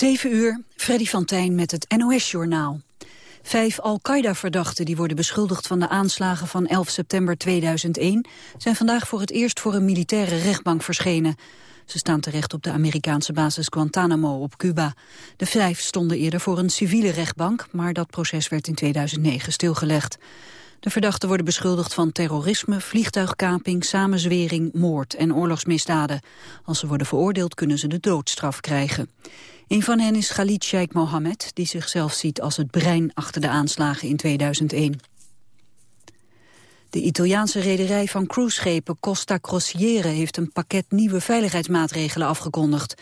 7 uur, Freddy van Tijn met het NOS-journaal. Vijf Al-Qaeda-verdachten die worden beschuldigd van de aanslagen van 11 september 2001... zijn vandaag voor het eerst voor een militaire rechtbank verschenen. Ze staan terecht op de Amerikaanse basis Guantanamo op Cuba. De vijf stonden eerder voor een civiele rechtbank... maar dat proces werd in 2009 stilgelegd. De verdachten worden beschuldigd van terrorisme, vliegtuigkaping, samenzwering, moord en oorlogsmisdaden. Als ze worden veroordeeld kunnen ze de doodstraf krijgen. Een van hen is Khalid Sheikh Mohammed, die zichzelf ziet als het brein achter de aanslagen in 2001. De Italiaanse rederij van cruiseschepen Costa Crociere heeft een pakket nieuwe veiligheidsmaatregelen afgekondigd.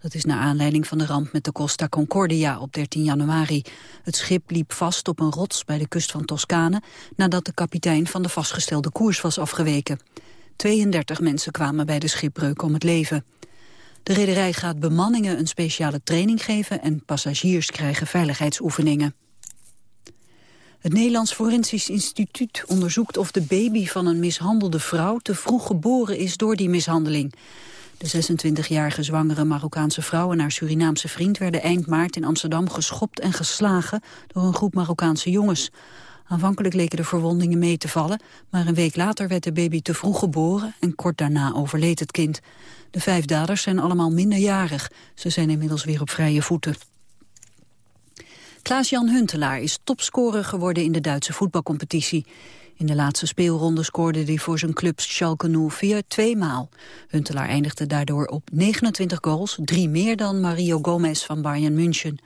Dat is naar aanleiding van de ramp met de Costa Concordia op 13 januari. Het schip liep vast op een rots bij de kust van Toscane... nadat de kapitein van de vastgestelde koers was afgeweken. 32 mensen kwamen bij de schipbreuk om het leven. De rederij gaat bemanningen een speciale training geven... en passagiers krijgen veiligheidsoefeningen. Het Nederlands Forensisch Instituut onderzoekt of de baby van een mishandelde vrouw... te vroeg geboren is door die mishandeling. De 26-jarige zwangere Marokkaanse vrouw en haar Surinaamse vriend... werden eind maart in Amsterdam geschopt en geslagen door een groep Marokkaanse jongens. Aanvankelijk leken de verwondingen mee te vallen... maar een week later werd de baby te vroeg geboren... en kort daarna overleed het kind. De vijf daders zijn allemaal minderjarig. Ze zijn inmiddels weer op vrije voeten. Klaas-Jan Huntelaar is topscorer geworden in de Duitse voetbalcompetitie. In de laatste speelronde scoorde hij voor zijn club Schalke 04 tweemaal. Huntelaar eindigde daardoor op 29 goals, drie meer dan Mario Gomez van Bayern München.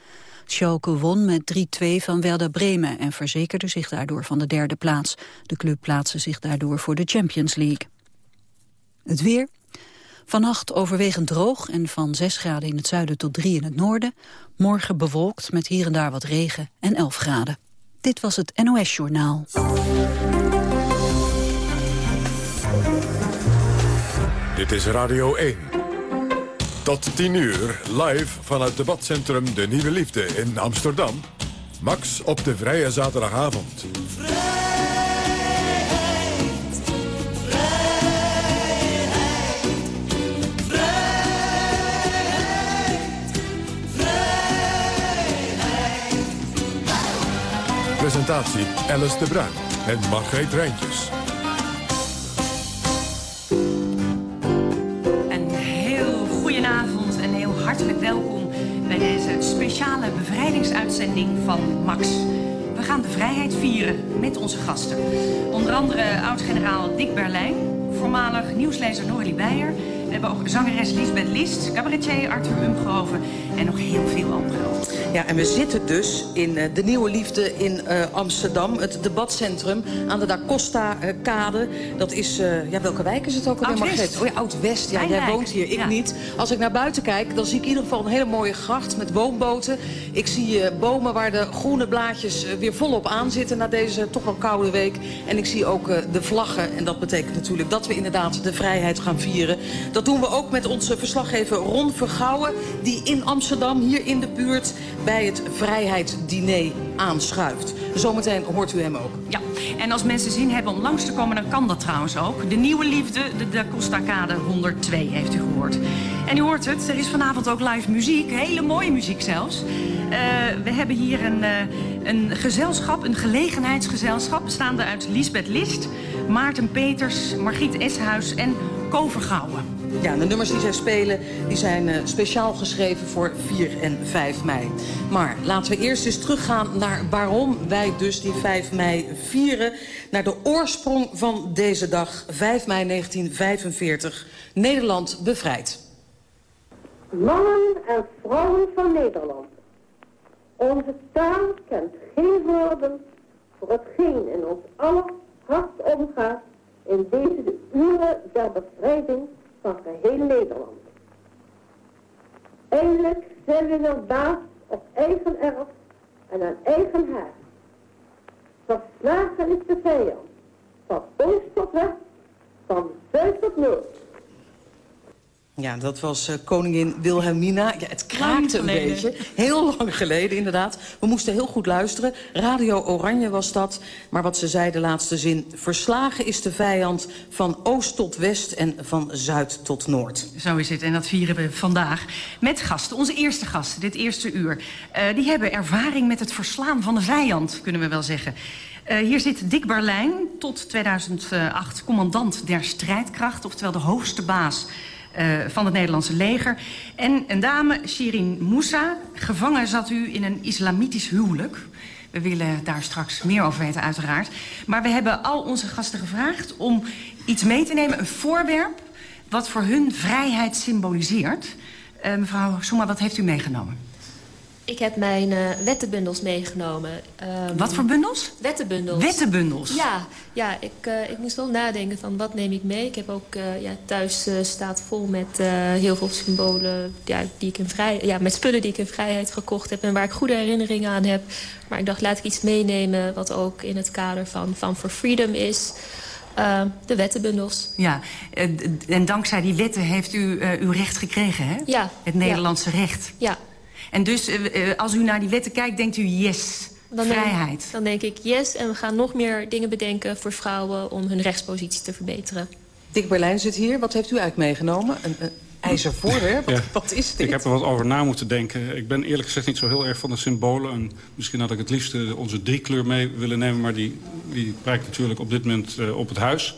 Schalke won met 3-2 van Werder Bremen en verzekerde zich daardoor van de derde plaats. De club plaatste zich daardoor voor de Champions League. Het weer. Vannacht overwegend droog en van 6 graden in het zuiden tot 3 in het noorden. Morgen bewolkt met hier en daar wat regen en 11 graden. Dit was het NOS Journaal. Dit is Radio 1. Tot 10 uur, live van het debatcentrum De Nieuwe Liefde in Amsterdam. Max op de vrije zaterdagavond. Presentatie Alice de Bruin en Margreet Rijntjes. Een heel goedenavond en heel hartelijk welkom bij deze speciale bevrijdingsuitzending van Max. We gaan de vrijheid vieren met onze gasten. Onder andere oud-generaal Dick Berlijn, voormalig nieuwslezer Norlie Beijer... We hebben ook zangeres Lisbeth List, cabaretier Arthur Umgroven en nog heel veel anderen. Ja, en we zitten dus in uh, De Nieuwe Liefde in uh, Amsterdam. Het debatcentrum aan de Da Costa-kade. dat is, uh, ja, welke wijk is het ook alweer, Margreet? Oh ja, Oud-West. Ja, jij woont hier, ik ja. niet. Als ik naar buiten kijk, dan zie ik in ieder geval een hele mooie gracht met woonboten. Ik zie bomen waar de groene blaadjes weer volop aan zitten na deze toch wel koude week. En ik zie ook de vlaggen. En dat betekent natuurlijk dat we inderdaad de vrijheid gaan vieren. Dat doen we ook met onze verslaggever Ron Vergouwen... die in Amsterdam, hier in de buurt, bij het Vrijheidsdiner aanschuift. Zometeen hoort u hem ook. Ja, en als mensen zin hebben om langs te komen, dan kan dat trouwens ook. De Nieuwe Liefde, de Da Costa Kade 102, heeft u gehoord. En u hoort het, er is vanavond ook live muziek, hele mooie muziek zelfs. Uh, we hebben hier een, uh, een gezelschap, een gelegenheidsgezelschap... bestaande uit Lisbeth List, Maarten Peters, Margriet Eshuis en Kovergouwen. Ja, de nummers die zij spelen die zijn uh, speciaal geschreven voor 4 en 5 mei. Maar laten we eerst eens teruggaan naar waarom wij dus die 5 mei vieren. Naar de oorsprong van deze dag, 5 mei 1945. Nederland bevrijd. Mannen en vrouwen van Nederland. Onze taal kent geen woorden voor hetgeen in ons aller hart omgaat in deze uren der bevrijding van geheel Nederland. Eindelijk zijn we weer baas op eigen erf en aan eigen haard. Verslagen is de vijand, van oost tot west, van zuid tot noord. Ja, dat was uh, koningin Wilhelmina. Ja, het kraakte een beetje. Heel lang geleden, inderdaad. We moesten heel goed luisteren. Radio Oranje was dat. Maar wat ze zei, de laatste zin... Verslagen is de vijand van oost tot west en van zuid tot noord. Zo is het, en dat vieren we vandaag. Met gasten, onze eerste gasten, dit eerste uur. Uh, die hebben ervaring met het verslaan van de vijand, kunnen we wel zeggen. Uh, hier zit Dick Berlijn, tot 2008 commandant der strijdkracht... oftewel de hoogste baas uh, van het Nederlandse leger. En een dame, Shirin Moussa, gevangen zat u in een islamitisch huwelijk. We willen daar straks meer over weten, uiteraard. Maar we hebben al onze gasten gevraagd om iets mee te nemen, een voorwerp... wat voor hun vrijheid symboliseert. Uh, mevrouw Soema, wat heeft u meegenomen? Ik heb mijn uh, wettenbundels meegenomen. Um, wat voor bundels? Wettenbundels. Wettenbundels? Ja, ja ik, uh, ik moest wel nadenken van wat neem ik mee. Ik heb ook uh, ja, thuis staat vol met heel veel symbolen ja, die ik in vrij, ja, met spullen die ik in vrijheid gekocht heb... en waar ik goede herinneringen aan heb. Maar ik dacht, laat ik iets meenemen wat ook in het kader van, van For Freedom is... Uh, de wettenbundels. Ja, en dankzij die wetten heeft u uh, uw recht gekregen, hè? Ja. Het Nederlandse ja. recht. Ja. En dus uh, als u naar die wetten kijkt, denkt u yes, dan vrijheid. Denk, dan denk ik yes, en we gaan nog meer dingen bedenken voor vrouwen... om hun rechtspositie te verbeteren. Dick Berlijn zit hier. Wat heeft u eigenlijk meegenomen? Een, een ijzer voorwerp? ja. Wat is dit? Ik heb er wat over na moeten denken. Ik ben eerlijk gezegd niet zo heel erg van de symbolen. En misschien had ik het liefst onze driekleur mee willen nemen... maar die, die prijkt natuurlijk op dit moment uh, op het huis.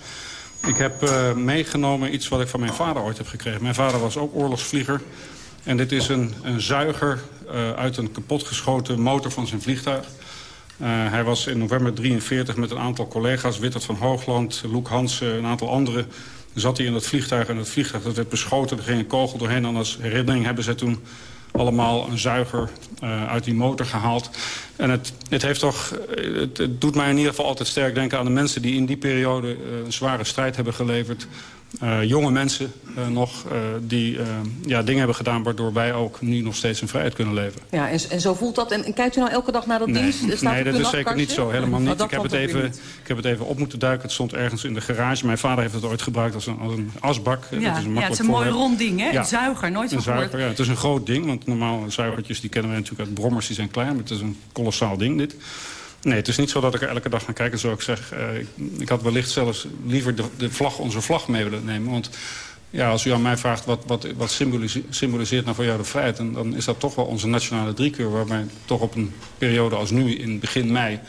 Ik heb uh, meegenomen iets wat ik van mijn vader ooit heb gekregen. Mijn vader was ook oorlogsvlieger... En dit is een, een zuiger uh, uit een kapotgeschoten motor van zijn vliegtuig. Uh, hij was in november 43 met een aantal collega's... Wittert van Hoogland, Loek Hansen, een aantal anderen... zat hij in dat vliegtuig en het vliegtuig dat werd beschoten. Er ging een kogel doorheen en als herinnering hebben ze toen allemaal een zuiger uh, uit die motor gehaald. En het, het, heeft toch, het, doet mij in ieder geval altijd sterk denken aan de mensen... die in die periode een zware strijd hebben geleverd. Uh, jonge mensen uh, nog uh, die ja, dingen hebben gedaan... waardoor wij ook nu nog steeds in vrijheid kunnen leven. Ja, en, en zo voelt dat. En, en, kijkt u nou elke dag naar dat nee, dienst? Staat nee, dat is zeker niet zo. Helemaal niet. Oh, ik, heb het even, ik heb het even op moeten duiken. Het stond ergens in de garage. Mijn vader heeft het ooit gebruikt als een, als een asbak. Ja, dat is een ja het is een mooi rond ding, hè? Ja. Een zuiger, nooit een zuiger, ja, Het is een groot ding, want normaal zuigertjes die kennen we natuurlijk uit brommers. Die zijn klein, maar het is een kolossaal ding, dit. Nee, het is niet zo dat ik er elke dag naar kijk. En zoals ik zeg, uh, ik, ik, had wellicht zelfs liever de, de vlag, onze vlag mee willen nemen. Want ja, als u aan mij vraagt wat, wat, wat symboliseert, symboliseert nou voor jou de vrijheid... Dan, dan is dat toch wel onze nationale driekeur... waarbij toch op een periode als nu, in begin mei...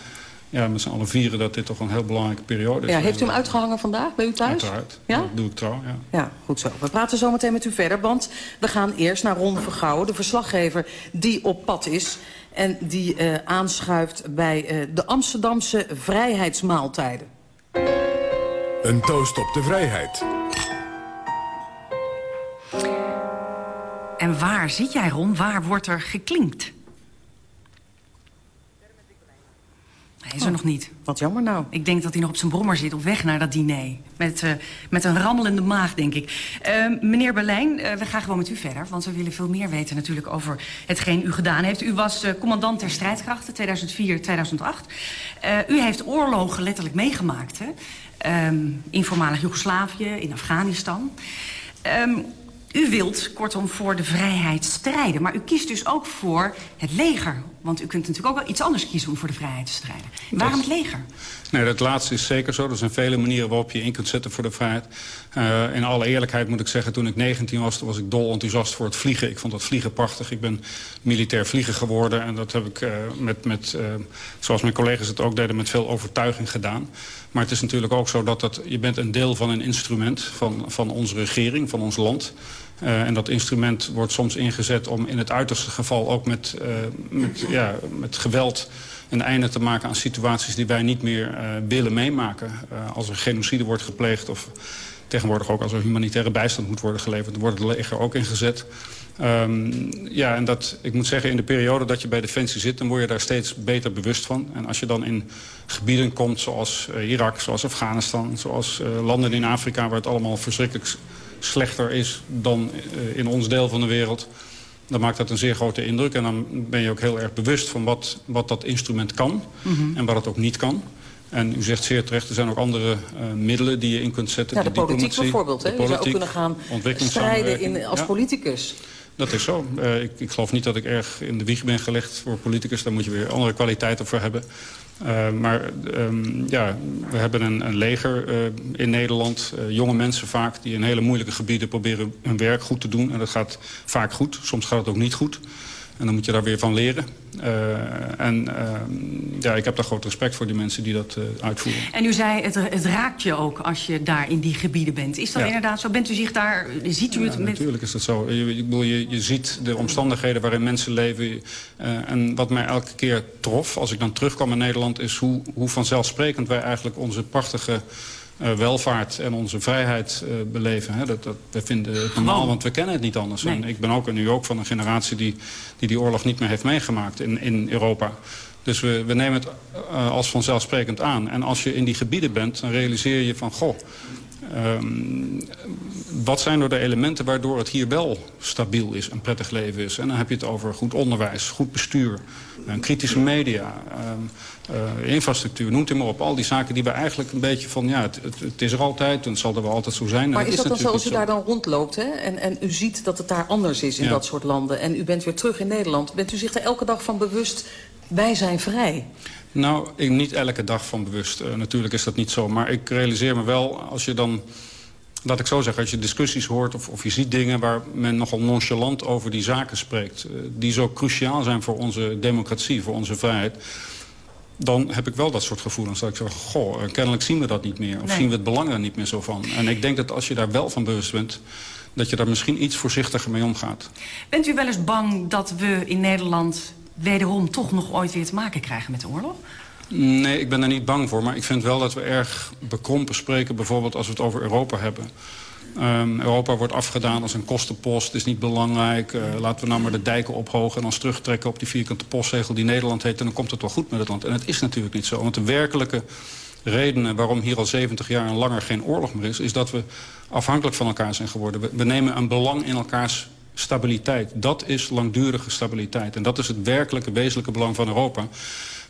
Ja, met z'n allen vieren dat dit toch een heel belangrijke periode is. Ja, heeft u hem uitgehangen vandaag bij u thuis? Uiteraard. Ja? Dat doe ik trouw, ja. Ja, goed zo. We praten zo meteen met u verder, want we gaan eerst naar Ron Vergouwen... de verslaggever die op pad is en die uh, aanschuift bij uh, de Amsterdamse vrijheidsmaaltijden. Een toast op de vrijheid. En waar zit jij, Ron? Waar wordt er geklinkt? Hij is er oh, nog niet. Wat jammer nou. Ik denk dat hij nog op zijn brommer zit op weg naar dat diner. Met, uh, met een rammelende maag, denk ik. Uh, meneer Berlijn, uh, we gaan gewoon met u verder. Want we willen veel meer weten natuurlijk over hetgeen u gedaan heeft. U was commandant der strijdkrachten 2004-2008. u heeft oorlogen letterlijk meegemaakt. Hè? Um, in voormalig Joegoslavië, in Afghanistan. Um, u wilt kortom voor de vrijheid strijden. Maar u kiest dus ook voor het leger. Want u kunt natuurlijk ook wel iets anders kiezen om voor de vrijheid te strijden. Waarom het leger? Nee, dat laatste is zeker zo. Er zijn vele manieren waarop je in kunt zetten voor de vrijheid. Uh, in alle eerlijkheid moet ik zeggen, toen ik 19 was... was ik dol enthousiast voor het vliegen. Ik vond dat vliegen prachtig. Ik ben militair vlieger geworden. En dat heb ik uh, met, met uh, zoals mijn collega's het ook deden, met veel overtuiging gedaan. Maar het is natuurlijk ook zo dat, dat je bent een deel van een instrument... van, van onze regering, van ons land... Uh, en dat instrument wordt soms ingezet om in het uiterste geval ook met, uh, met, ja, met geweld een einde te maken aan situaties die wij niet meer uh, willen meemaken. als er genocide wordt gepleegd of tegenwoordig ook als er humanitaire bijstand moet worden geleverd... wordt het leger ook ingezet. Um, ja, en dat, ik moet zeggen, in de periode dat je bij Defensie zit... dan word je daar steeds beter bewust van. En als je dan in gebieden komt zoals Irak, zoals Afghanistan... zoals landen in Afrika waar het allemaal verschrikkelijk slechter is... dan uh, in ons deel van de wereld... dan maakt dat een zeer grote indruk. En dan ben je ook heel erg bewust van wat, wat dat instrument kan... Mm -hmm. en wat het ook niet kan. En u zegt zeer terecht, er zijn ook andere uh, middelen die je in kunt zetten. Ja, de, de politiek bijvoorbeeld. Hè? je zou ook kunnen gaan strijden in, als ja. politicus. Dat is zo. Uh, ik, ik, geloof niet dat ik erg in de wieg ben gelegd voor politicus. Daar moet je weer andere kwaliteiten voor hebben. Uh, maar um, ja, we hebben een, een leger uh, in Nederland. jonge mensen vaak die in hele moeilijke gebieden proberen hun werk goed te doen. En dat gaat vaak goed. Soms gaat het ook niet goed. En dan moet je daar weer van leren. Uh, en uh, ja, ik heb daar groot respect voor die mensen die dat uh, uitvoeren. En u zei, het, het, raakt je ook als je daar in die gebieden bent. Is dat ja. inderdaad zo? Bent u zich daar, ziet u ja, het met... Natuurlijk is dat zo. Je, ik bedoel, je, je ziet de omstandigheden waarin mensen leven. en wat mij elke keer trof, als ik dan terugkwam in Nederland... is hoe, hoe vanzelfsprekend wij eigenlijk onze prachtige uh, welvaart en onze vrijheid uh, beleven. Hè. Dat, dat, we vinden het normaal, want we kennen het niet anders. Nee. En ik ben ook en nu ook van een generatie die, die die oorlog niet meer heeft meegemaakt in, in Europa. Dus we, we nemen het uh, als vanzelfsprekend aan. En als je in die gebieden bent, dan realiseer je van... goh, um, wat zijn er de elementen waardoor het hier wel stabiel is... en prettig leven is? En dan heb je het over goed onderwijs, goed bestuur... kritische media, um, uh, infrastructuur, noemt u maar op. Al die zaken die we eigenlijk een beetje van... ja, het, het, het is er altijd en het zal er wel altijd zo zijn. Maar is, is dat dan zo als u daar dan rondloopt hè? En, en u ziet dat het daar anders is in ja. dat soort landen... en u bent weer terug in Nederland, bent u zich er elke dag van bewust... wij zijn vrij? Nou, ik, niet elke dag van bewust. Uh, natuurlijk is dat niet zo. Maar ik realiseer me wel, als je dan... Laat ik zo zeggen, als je discussies hoort of, of je ziet dingen... waar men nogal nonchalant over die zaken spreekt... Uh, die zo cruciaal zijn voor onze democratie, voor onze vrijheid dan heb ik wel dat soort gevoelens. Dat ik zeg, goh, kennelijk zien we dat niet meer. Of nee. zien we het belang er niet meer zo van. En ik denk dat als je daar wel van bewust bent... dat je daar misschien iets voorzichtiger mee omgaat. Bent u wel eens bang dat we in Nederland wederom toch nog ooit weer te maken krijgen met de oorlog? Nee, ik ben daar niet bang voor. Maar ik vind wel dat we erg bekrompen spreken... bijvoorbeeld als we het over Europa hebben. Um, Europa wordt afgedaan als een kostenpost, is niet belangrijk. Uh, laten we nou maar de dijken ophogen en ons terugtrekken op die vierkante postzegel die Nederland heet. En dan komt het wel goed met het land. En het is natuurlijk niet zo. Want de werkelijke redenen waarom hier al 70 jaar en langer geen oorlog meer is... is dat we afhankelijk van elkaar zijn geworden. We, we nemen een belang in elkaars stabiliteit. Dat is langdurige stabiliteit. En dat is het werkelijke, wezenlijke belang van Europa.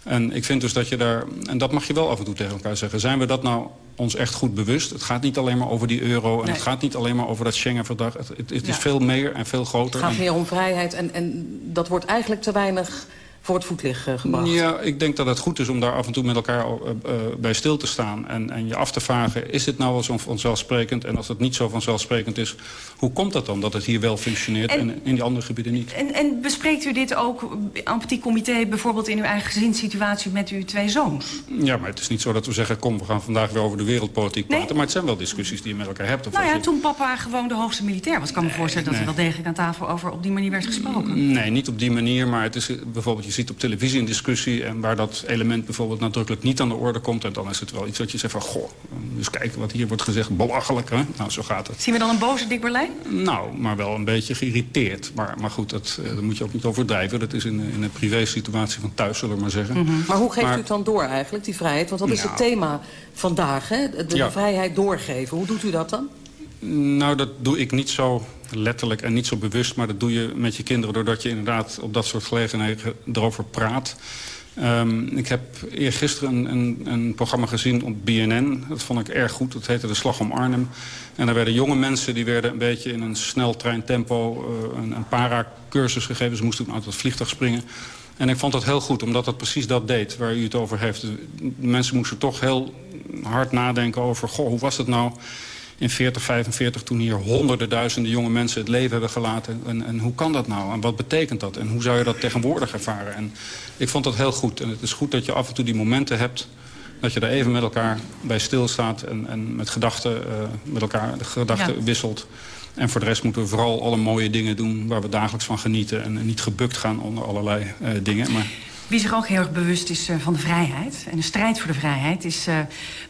En ik vind dus dat je daar... En dat mag je wel af en toe tegen elkaar zeggen. Zijn we dat nou ons echt goed bewust? Het gaat niet alleen maar over die euro... en nee. het gaat niet alleen maar over dat Schengen-verdrag. Het, het, het ja. is veel meer en veel groter. Het gaat meer om vrijheid en, en dat wordt eigenlijk te weinig voor het voetlicht uh, gebracht. Ja, ik denk dat het goed is om daar af en toe met elkaar uh, uh, bij stil te staan. En, en je af te vragen, is dit nou wel zo vanzelfsprekend? En als het niet zo vanzelfsprekend is, hoe komt dat dan? Dat het hier wel functioneert en, en in die andere gebieden niet? En, en bespreekt u dit ook, en petit comité, bijvoorbeeld in uw eigen gezinssituatie met uw twee zoons? Ja, maar het is niet zo dat we zeggen, kom, we gaan vandaag weer over de wereldpolitiek praten. Nee? Maar het zijn wel discussies die je met elkaar hebt. Of nou ja, je... toen papa gewoon de hoogste militair was. Ik kan me voorstellen nee, dat er wel degelijk aan tafel over op die manier werd gesproken. Nee, niet op die manier, maar het is bijvoorbeeld, je ziet op televisie discussie... en waar dat element bijvoorbeeld nadrukkelijk niet aan de orde komt... en dan is het wel iets dat je zegt van... goh, dus kijken wat hier wordt gezegd, belachelijk, hè? Nou, zo gaat het. Zien we dan een boze Dick Berlijn? Nou, maar wel een beetje geïrriteerd. Maar, maar goed, dat, dat moet je ook niet overdrijven. Dat is in, in een privé-situatie van thuis, zullen we maar zeggen. Mm -hmm. Maar hoe geeft maar, u het dan door eigenlijk, die vrijheid? Want dat is nou, het thema vandaag, hè? De, de ja. vrijheid doorgeven. Hoe doet u dat dan? Nou, dat doe ik niet zo letterlijk en niet zo bewust... maar dat doe je met je kinderen doordat je inderdaad op dat soort gelegenheden erover praat. Um, ik heb eergisteren een, een, een programma gezien op BNN. Dat vond ik erg goed. Dat heette De Slag om Arnhem. En daar werden jonge mensen, die werden een beetje in een sneltreintempo... Uh, een, een para-cursus gegeven. Ze moesten uit het vliegtuig springen. En ik vond dat heel goed, omdat dat precies dat deed waar u het over heeft. Mensen moesten toch heel hard nadenken over... goh, hoe was het nou in 40, 45... toen hier honderden duizenden jonge mensen het leven hebben gelaten. En, en hoe kan dat nou? En wat betekent dat? En hoe zou je dat tegenwoordig ervaren? En ik vond dat heel goed. En het is goed dat je af en toe die momenten hebt... dat je daar even met elkaar bij stilstaat... en, en met gedachten uh, met elkaar de gedachten ja. wisselt. En voor de rest moeten we vooral alle mooie dingen doen... waar we dagelijks van genieten. En niet gebukt gaan onder allerlei uh, dingen. Maar... Wie zich ook heel erg bewust is uh, van de vrijheid... en de strijd voor de vrijheid... is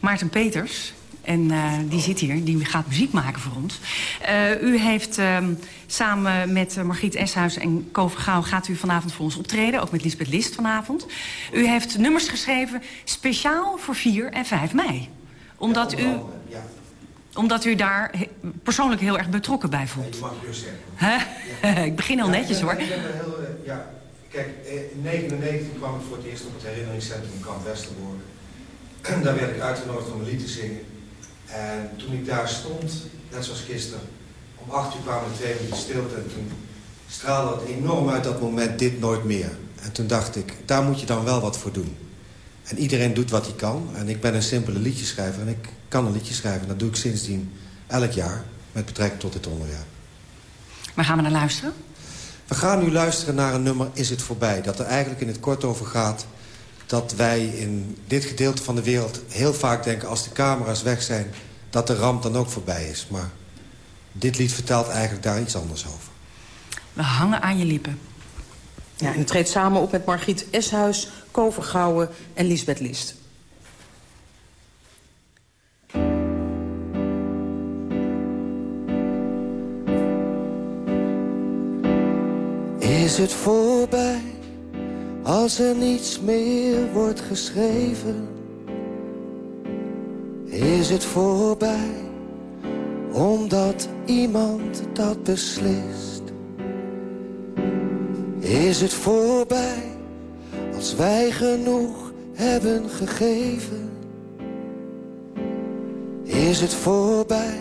Maarten Peters... En uh, die zit hier, die gaat muziek maken voor ons. Uh, u heeft uh, samen met Margriet Eshuis en Ko Vergouw... gaat u vanavond voor ons optreden, ook met Lisbeth List vanavond. U heeft nummers geschreven speciaal voor 4 en 5 mei. Omdat u... Ja. Omdat u daar persoonlijk heel erg betrokken bij voelt. Mag dus zeggen. Ja. ik begin heel ja, netjes, hoor. Ik ben heel, ja, kijk, in 1999 kwam ik voor het eerst op het herinneringscentrum Kamp Westerbork. daar werd ik uitgenodigd om een lied te zingen. En toen ik daar stond, net zoals gisteren, om acht uur kwamen er twee minuten stilte. En toen straalde het enorm uit dat moment, dit nooit meer. En toen dacht ik, daar moet je dan wel wat voor doen. En iedereen doet wat hij kan. En ik ben een simpele liedjeschrijver en ik kan een liedje schrijven. En dat doe ik sindsdien elk jaar met betrekking tot dit onderwerp. Waar gaan we naar luisteren? We gaan nu luisteren naar een nummer Is het voorbij? Dat er eigenlijk in het kort over gaat dat wij in dit gedeelte van de wereld heel vaak denken... als de camera's weg zijn, dat de ramp dan ook voorbij is. Maar dit lied vertelt eigenlijk daar iets anders over. We hangen aan je lippen. Ja, en het treedt samen op met Margriet Eshuis, Kovergouwen en Lisbeth List. Is het voorbij als er niets meer wordt geschreven? Is het voorbij omdat iemand dat beslist? Is het voorbij als wij genoeg hebben gegeven? Is het voorbij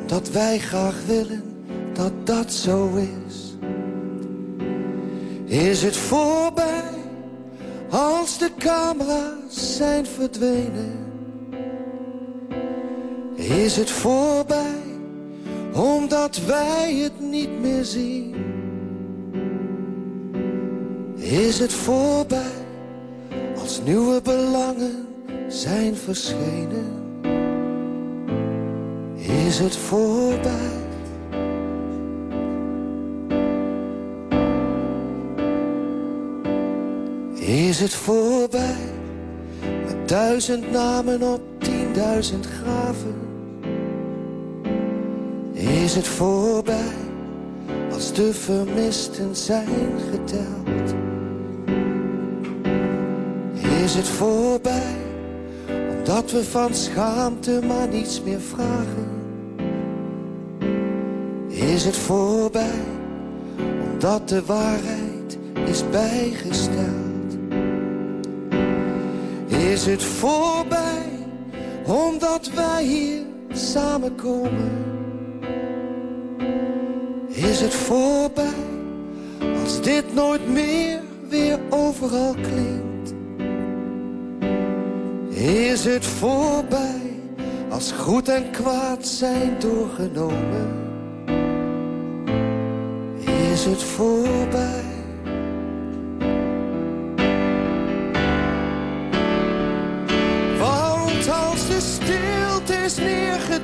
omdat wij graag willen dat dat zo is? Is het voorbij als de camera's zijn verdwenen? Is het voorbij omdat wij het niet meer zien? Is het voorbij als nieuwe belangen zijn verschenen? Is het voorbij? Is het voorbij met duizend namen op tienduizend graven? Is het voorbij als de vermisten zijn geteld? Is het voorbij omdat we van schaamte maar niets meer vragen? Is het voorbij omdat de waarheid is bijgesteld? Is het voorbij, omdat wij hier samenkomen. Is het voorbij, als dit nooit meer weer overal klinkt. Is het voorbij, als goed en kwaad zijn doorgenomen. Is het voorbij.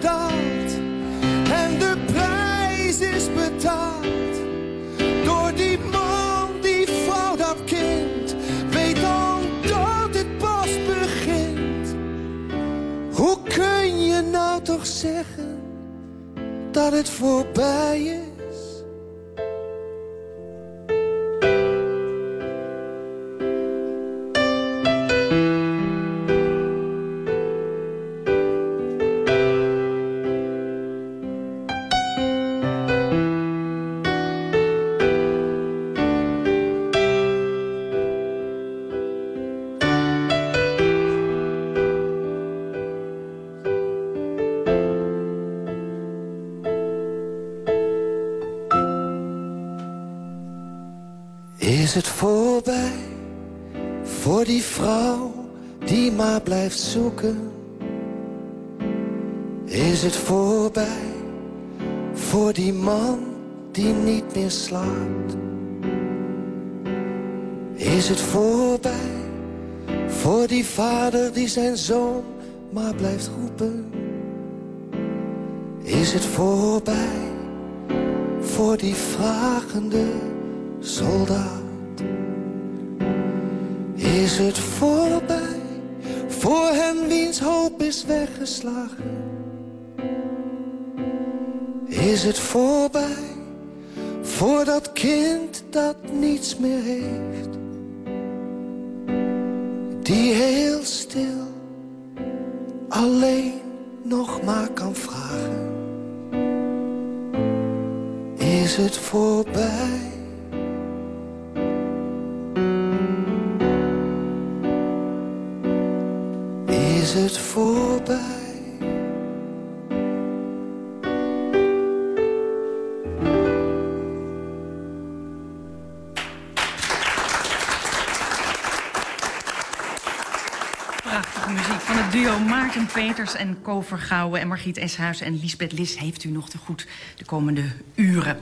En de prijs is betaald. Door die man, die vrouw, dat kind, weet dan dat het pas begint. Hoe kun je nou toch zeggen dat het voorbij is zoeken? Is het voorbij voor die man die niet meer slaapt? Is het voorbij voor die vader die zijn zoon maar blijft roepen? Is het voorbij voor die vragende soldaat? Is het voorbij voor hen wiens hoop is weggeslagen? Is het voorbij voor dat kind dat niets meer heeft? Die heel stil alleen nog maar kan vragen. Is het voorbij? Prachtige muziek van het duo Maarten Peters en Ko Vergouwen... en Margriet Eshuizen en Lisbeth Lis heeft u nog te goed de komende uren.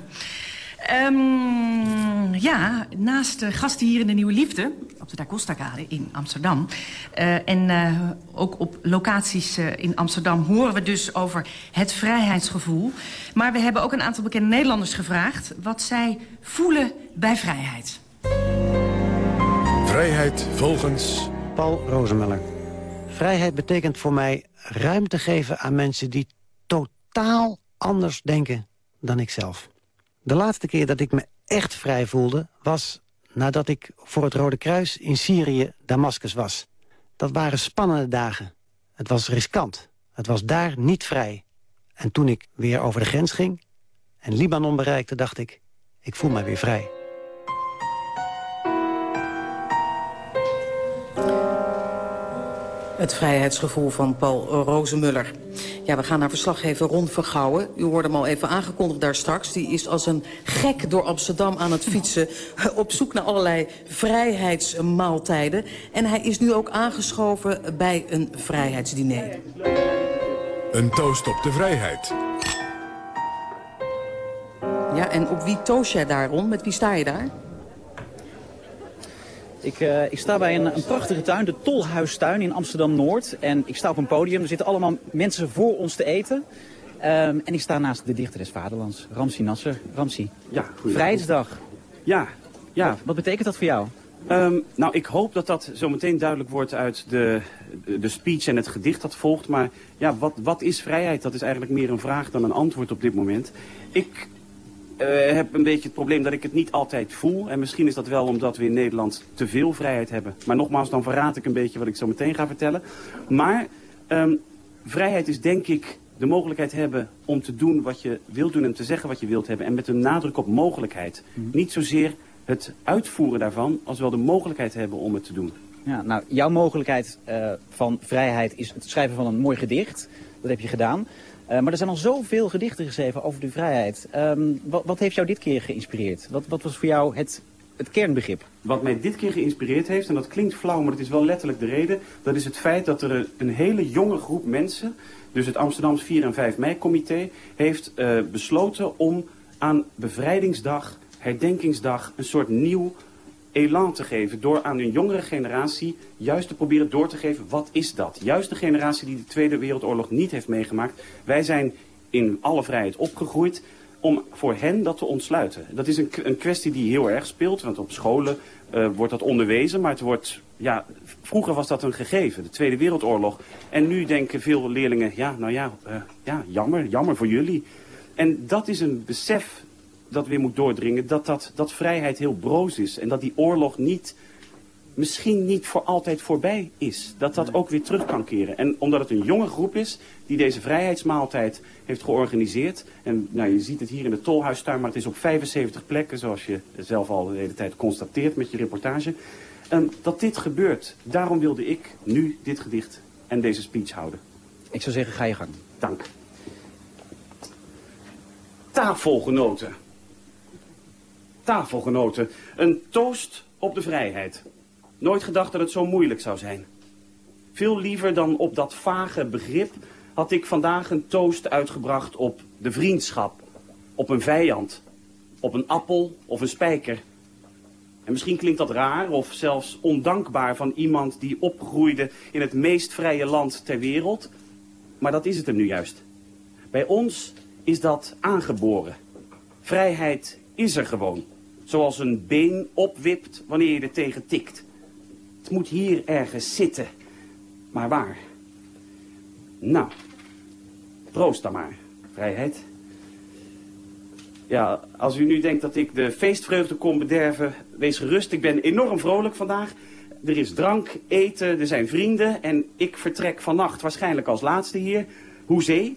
Ja, naast de gasten hier in de Nieuwe Liefde... op de Da Costa-kade in Amsterdam... eh, en eh, ook op locaties eh, in Amsterdam... horen we dus over het vrijheidsgevoel. Maar we hebben ook een aantal bekende Nederlanders gevraagd... wat zij voelen bij vrijheid. Vrijheid volgens Paul Rozemuller. Vrijheid betekent voor mij ruimte geven aan mensen die totaal anders denken dan ik zelf. De laatste keer dat ik me echt vrij voelde was nadat ik voor het Rode Kruis in Syrië Damascus was. Dat waren spannende dagen. Het was riskant. Het was daar niet vrij. En toen ik weer over de grens ging en Libanon bereikte, dacht ik... ik voel mij weer vrij. Het vrijheidsgevoel van Paul Rozemuller. Ja, we gaan naar verslaggever Ron Vergouwen. U hoorde hem al even aangekondigd daar straks. Die is als een gek door Amsterdam aan het fietsen... op zoek naar allerlei vrijheidsmaaltijden. En hij is nu ook aangeschoven bij een vrijheidsdiner. een toast op de vrijheid. Ja, en op wie toast jij daar, Ron? Met wie sta je daar? Ik, eh, ik sta bij een, een prachtige tuin, de Tolhuistuin in Amsterdam-Noord. En ik sta op een podium, er zitten allemaal mensen voor ons te eten. Ehm, en ik sta naast de dichter des vaderlands, Ramsi Nasser. Ramsi, Ja. Vrijheidsdag. Ja, ja. Wat betekent dat voor jou? Ehm, nou, ik hoop dat dat zo meteen duidelijk wordt uit de, de speech en het gedicht dat volgt. Maar ja, wat, wat is vrijheid? Dat is eigenlijk meer een vraag dan een antwoord op dit moment. Ik eh, heb een beetje het probleem dat ik het niet altijd voel. En misschien is dat wel omdat we in Nederland te veel vrijheid hebben. Maar nogmaals, dan verraad ik een beetje wat ik zo meteen ga vertellen. Maar ehm, vrijheid is denk ik de mogelijkheid hebben om te doen wat je wilt doen en te zeggen wat je wilt hebben. En met een nadruk op mogelijkheid. Niet zozeer het uitvoeren daarvan, als wel de mogelijkheid hebben om het te doen. Ja, nou, jouw mogelijkheid eh, van vrijheid is het schrijven van een mooi gedicht. Dat heb je gedaan. Eh, maar er zijn al zoveel gedichten geschreven over de vrijheid. Ehm, wat, wat heeft jou dit keer geïnspireerd? Wat, wat was voor jou het, het kernbegrip? Wat mij dit keer geïnspireerd heeft, en dat klinkt flauw, maar het is wel letterlijk de reden, dat is het feit dat er een hele jonge groep mensen, dus het Amsterdams 4 en 5 mei-comité, heeft eh, besloten om aan bevrijdingsdag, herdenkingsdag, een soort nieuw elan te geven. Door aan een jongere generatie juist te proberen door te geven, wat is dat? Juist de generatie die de Tweede Wereldoorlog niet heeft meegemaakt. Wij zijn in alle vrijheid opgegroeid om voor hen dat te ontsluiten. Dat is een, een kwestie die heel erg speelt, want op scholen uh, wordt dat onderwezen, maar het wordt, ja, vroeger was dat een gegeven, de Tweede Wereldoorlog. En nu denken veel leerlingen, ja, nou ja, uh, ja, jammer, jammer voor jullie. En dat is een besef dat weer moet doordringen, dat, dat, dat vrijheid heel broos is. En dat die oorlog niet, misschien niet voor altijd voorbij is. Dat dat ook weer terug kan keren. En omdat het een jonge groep is die deze vrijheidsmaaltijd heeft georganiseerd. En nou, je ziet het hier in de Tolhuistuin, maar het is op 75 plekken, zoals je zelf al de hele tijd constateert met je reportage. Um, dat dit gebeurt. Daarom wilde ik nu dit gedicht en deze speech houden. Ik zou zeggen, ga je gang. Dank. Tafelgenoten. Tafelgenoten. Een toast op de vrijheid. Nooit gedacht dat het zo moeilijk zou zijn. Veel liever dan op dat vage begrip had ik vandaag een toast uitgebracht op de vriendschap. Op een vijand. Op een appel of een spijker. En misschien klinkt dat raar of zelfs ondankbaar van iemand die opgroeide in het meest vrije land ter wereld. Maar dat is het hem nu juist. Bij ons is dat aangeboren. Vrijheid is er gewoon. Zoals een been opwipt wanneer je er tegen tikt. Het moet hier ergens zitten. Maar waar? Nou, proost dan maar, vrijheid. Ja, als u nu denkt dat ik de feestvreugde kom bederven, wees gerust. Ik ben enorm vrolijk vandaag. Er is drank, eten, er zijn vrienden en ik vertrek vannacht waarschijnlijk als laatste hier. Hoezee.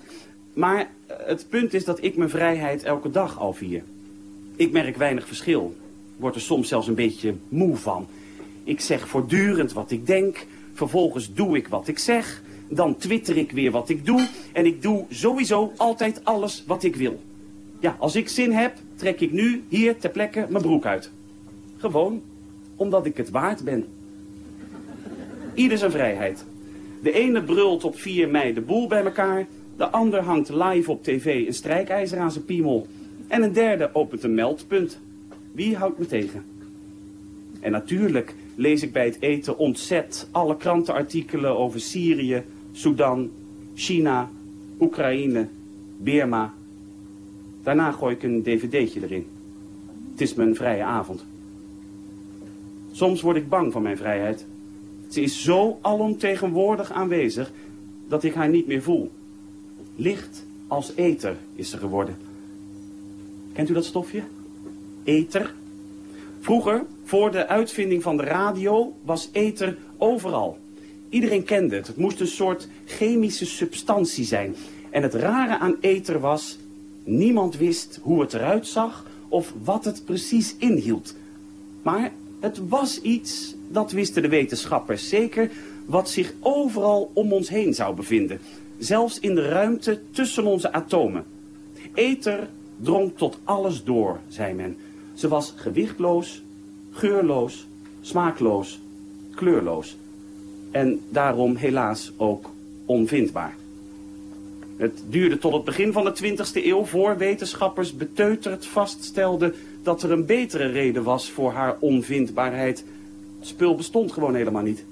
Maar het punt is dat ik mijn vrijheid elke dag al vier. Ik merk weinig verschil. Word er soms zelfs een beetje moe van. Ik zeg voortdurend wat ik denk. Vervolgens doe ik wat ik zeg. dan twitter ik weer wat ik doe. En ik doe sowieso altijd alles wat ik wil. Ja, als ik zin heb, trek ik nu hier ter plekke mijn broek uit. Gewoon omdat ik het waard ben. Ieder zijn vrijheid. De ene brult op 4 mei de boel bij elkaar. De ander hangt live op tv een strijkijzer aan zijn piemel. En een derde opent een meldpunt. Wie houdt me tegen? En natuurlijk lees ik bij het eten ontzet alle krantenartikelen over Syrië, Sudan, China, Oekraïne, Birma. Daarna gooi ik een dvd'tje erin. Het is mijn vrije avond. Soms word ik bang van mijn vrijheid. Ze is zo alomtegenwoordig aanwezig dat ik haar niet meer voel. Licht als ether is ze geworden. Kent u dat stofje? Ether. Vroeger, voor de uitvinding van de radio, was ether overal. Iedereen kende het. Het moest een soort chemische substantie zijn. En het rare aan ether was, niemand wist hoe het eruit zag of wat het precies inhield. Maar het was iets, dat wisten de wetenschappers zeker, wat zich overal om ons heen zou bevinden. Zelfs in de ruimte tussen onze atomen. Ether drong tot alles door, zei men. Ze was gewichtloos, geurloos, smaakloos, kleurloos. En daarom helaas ook onvindbaar. Het duurde tot het begin van de 20e eeuw voor wetenschappers beteuterd vaststelden dat er een betere reden was voor haar onvindbaarheid. Spul bestond gewoon helemaal niet.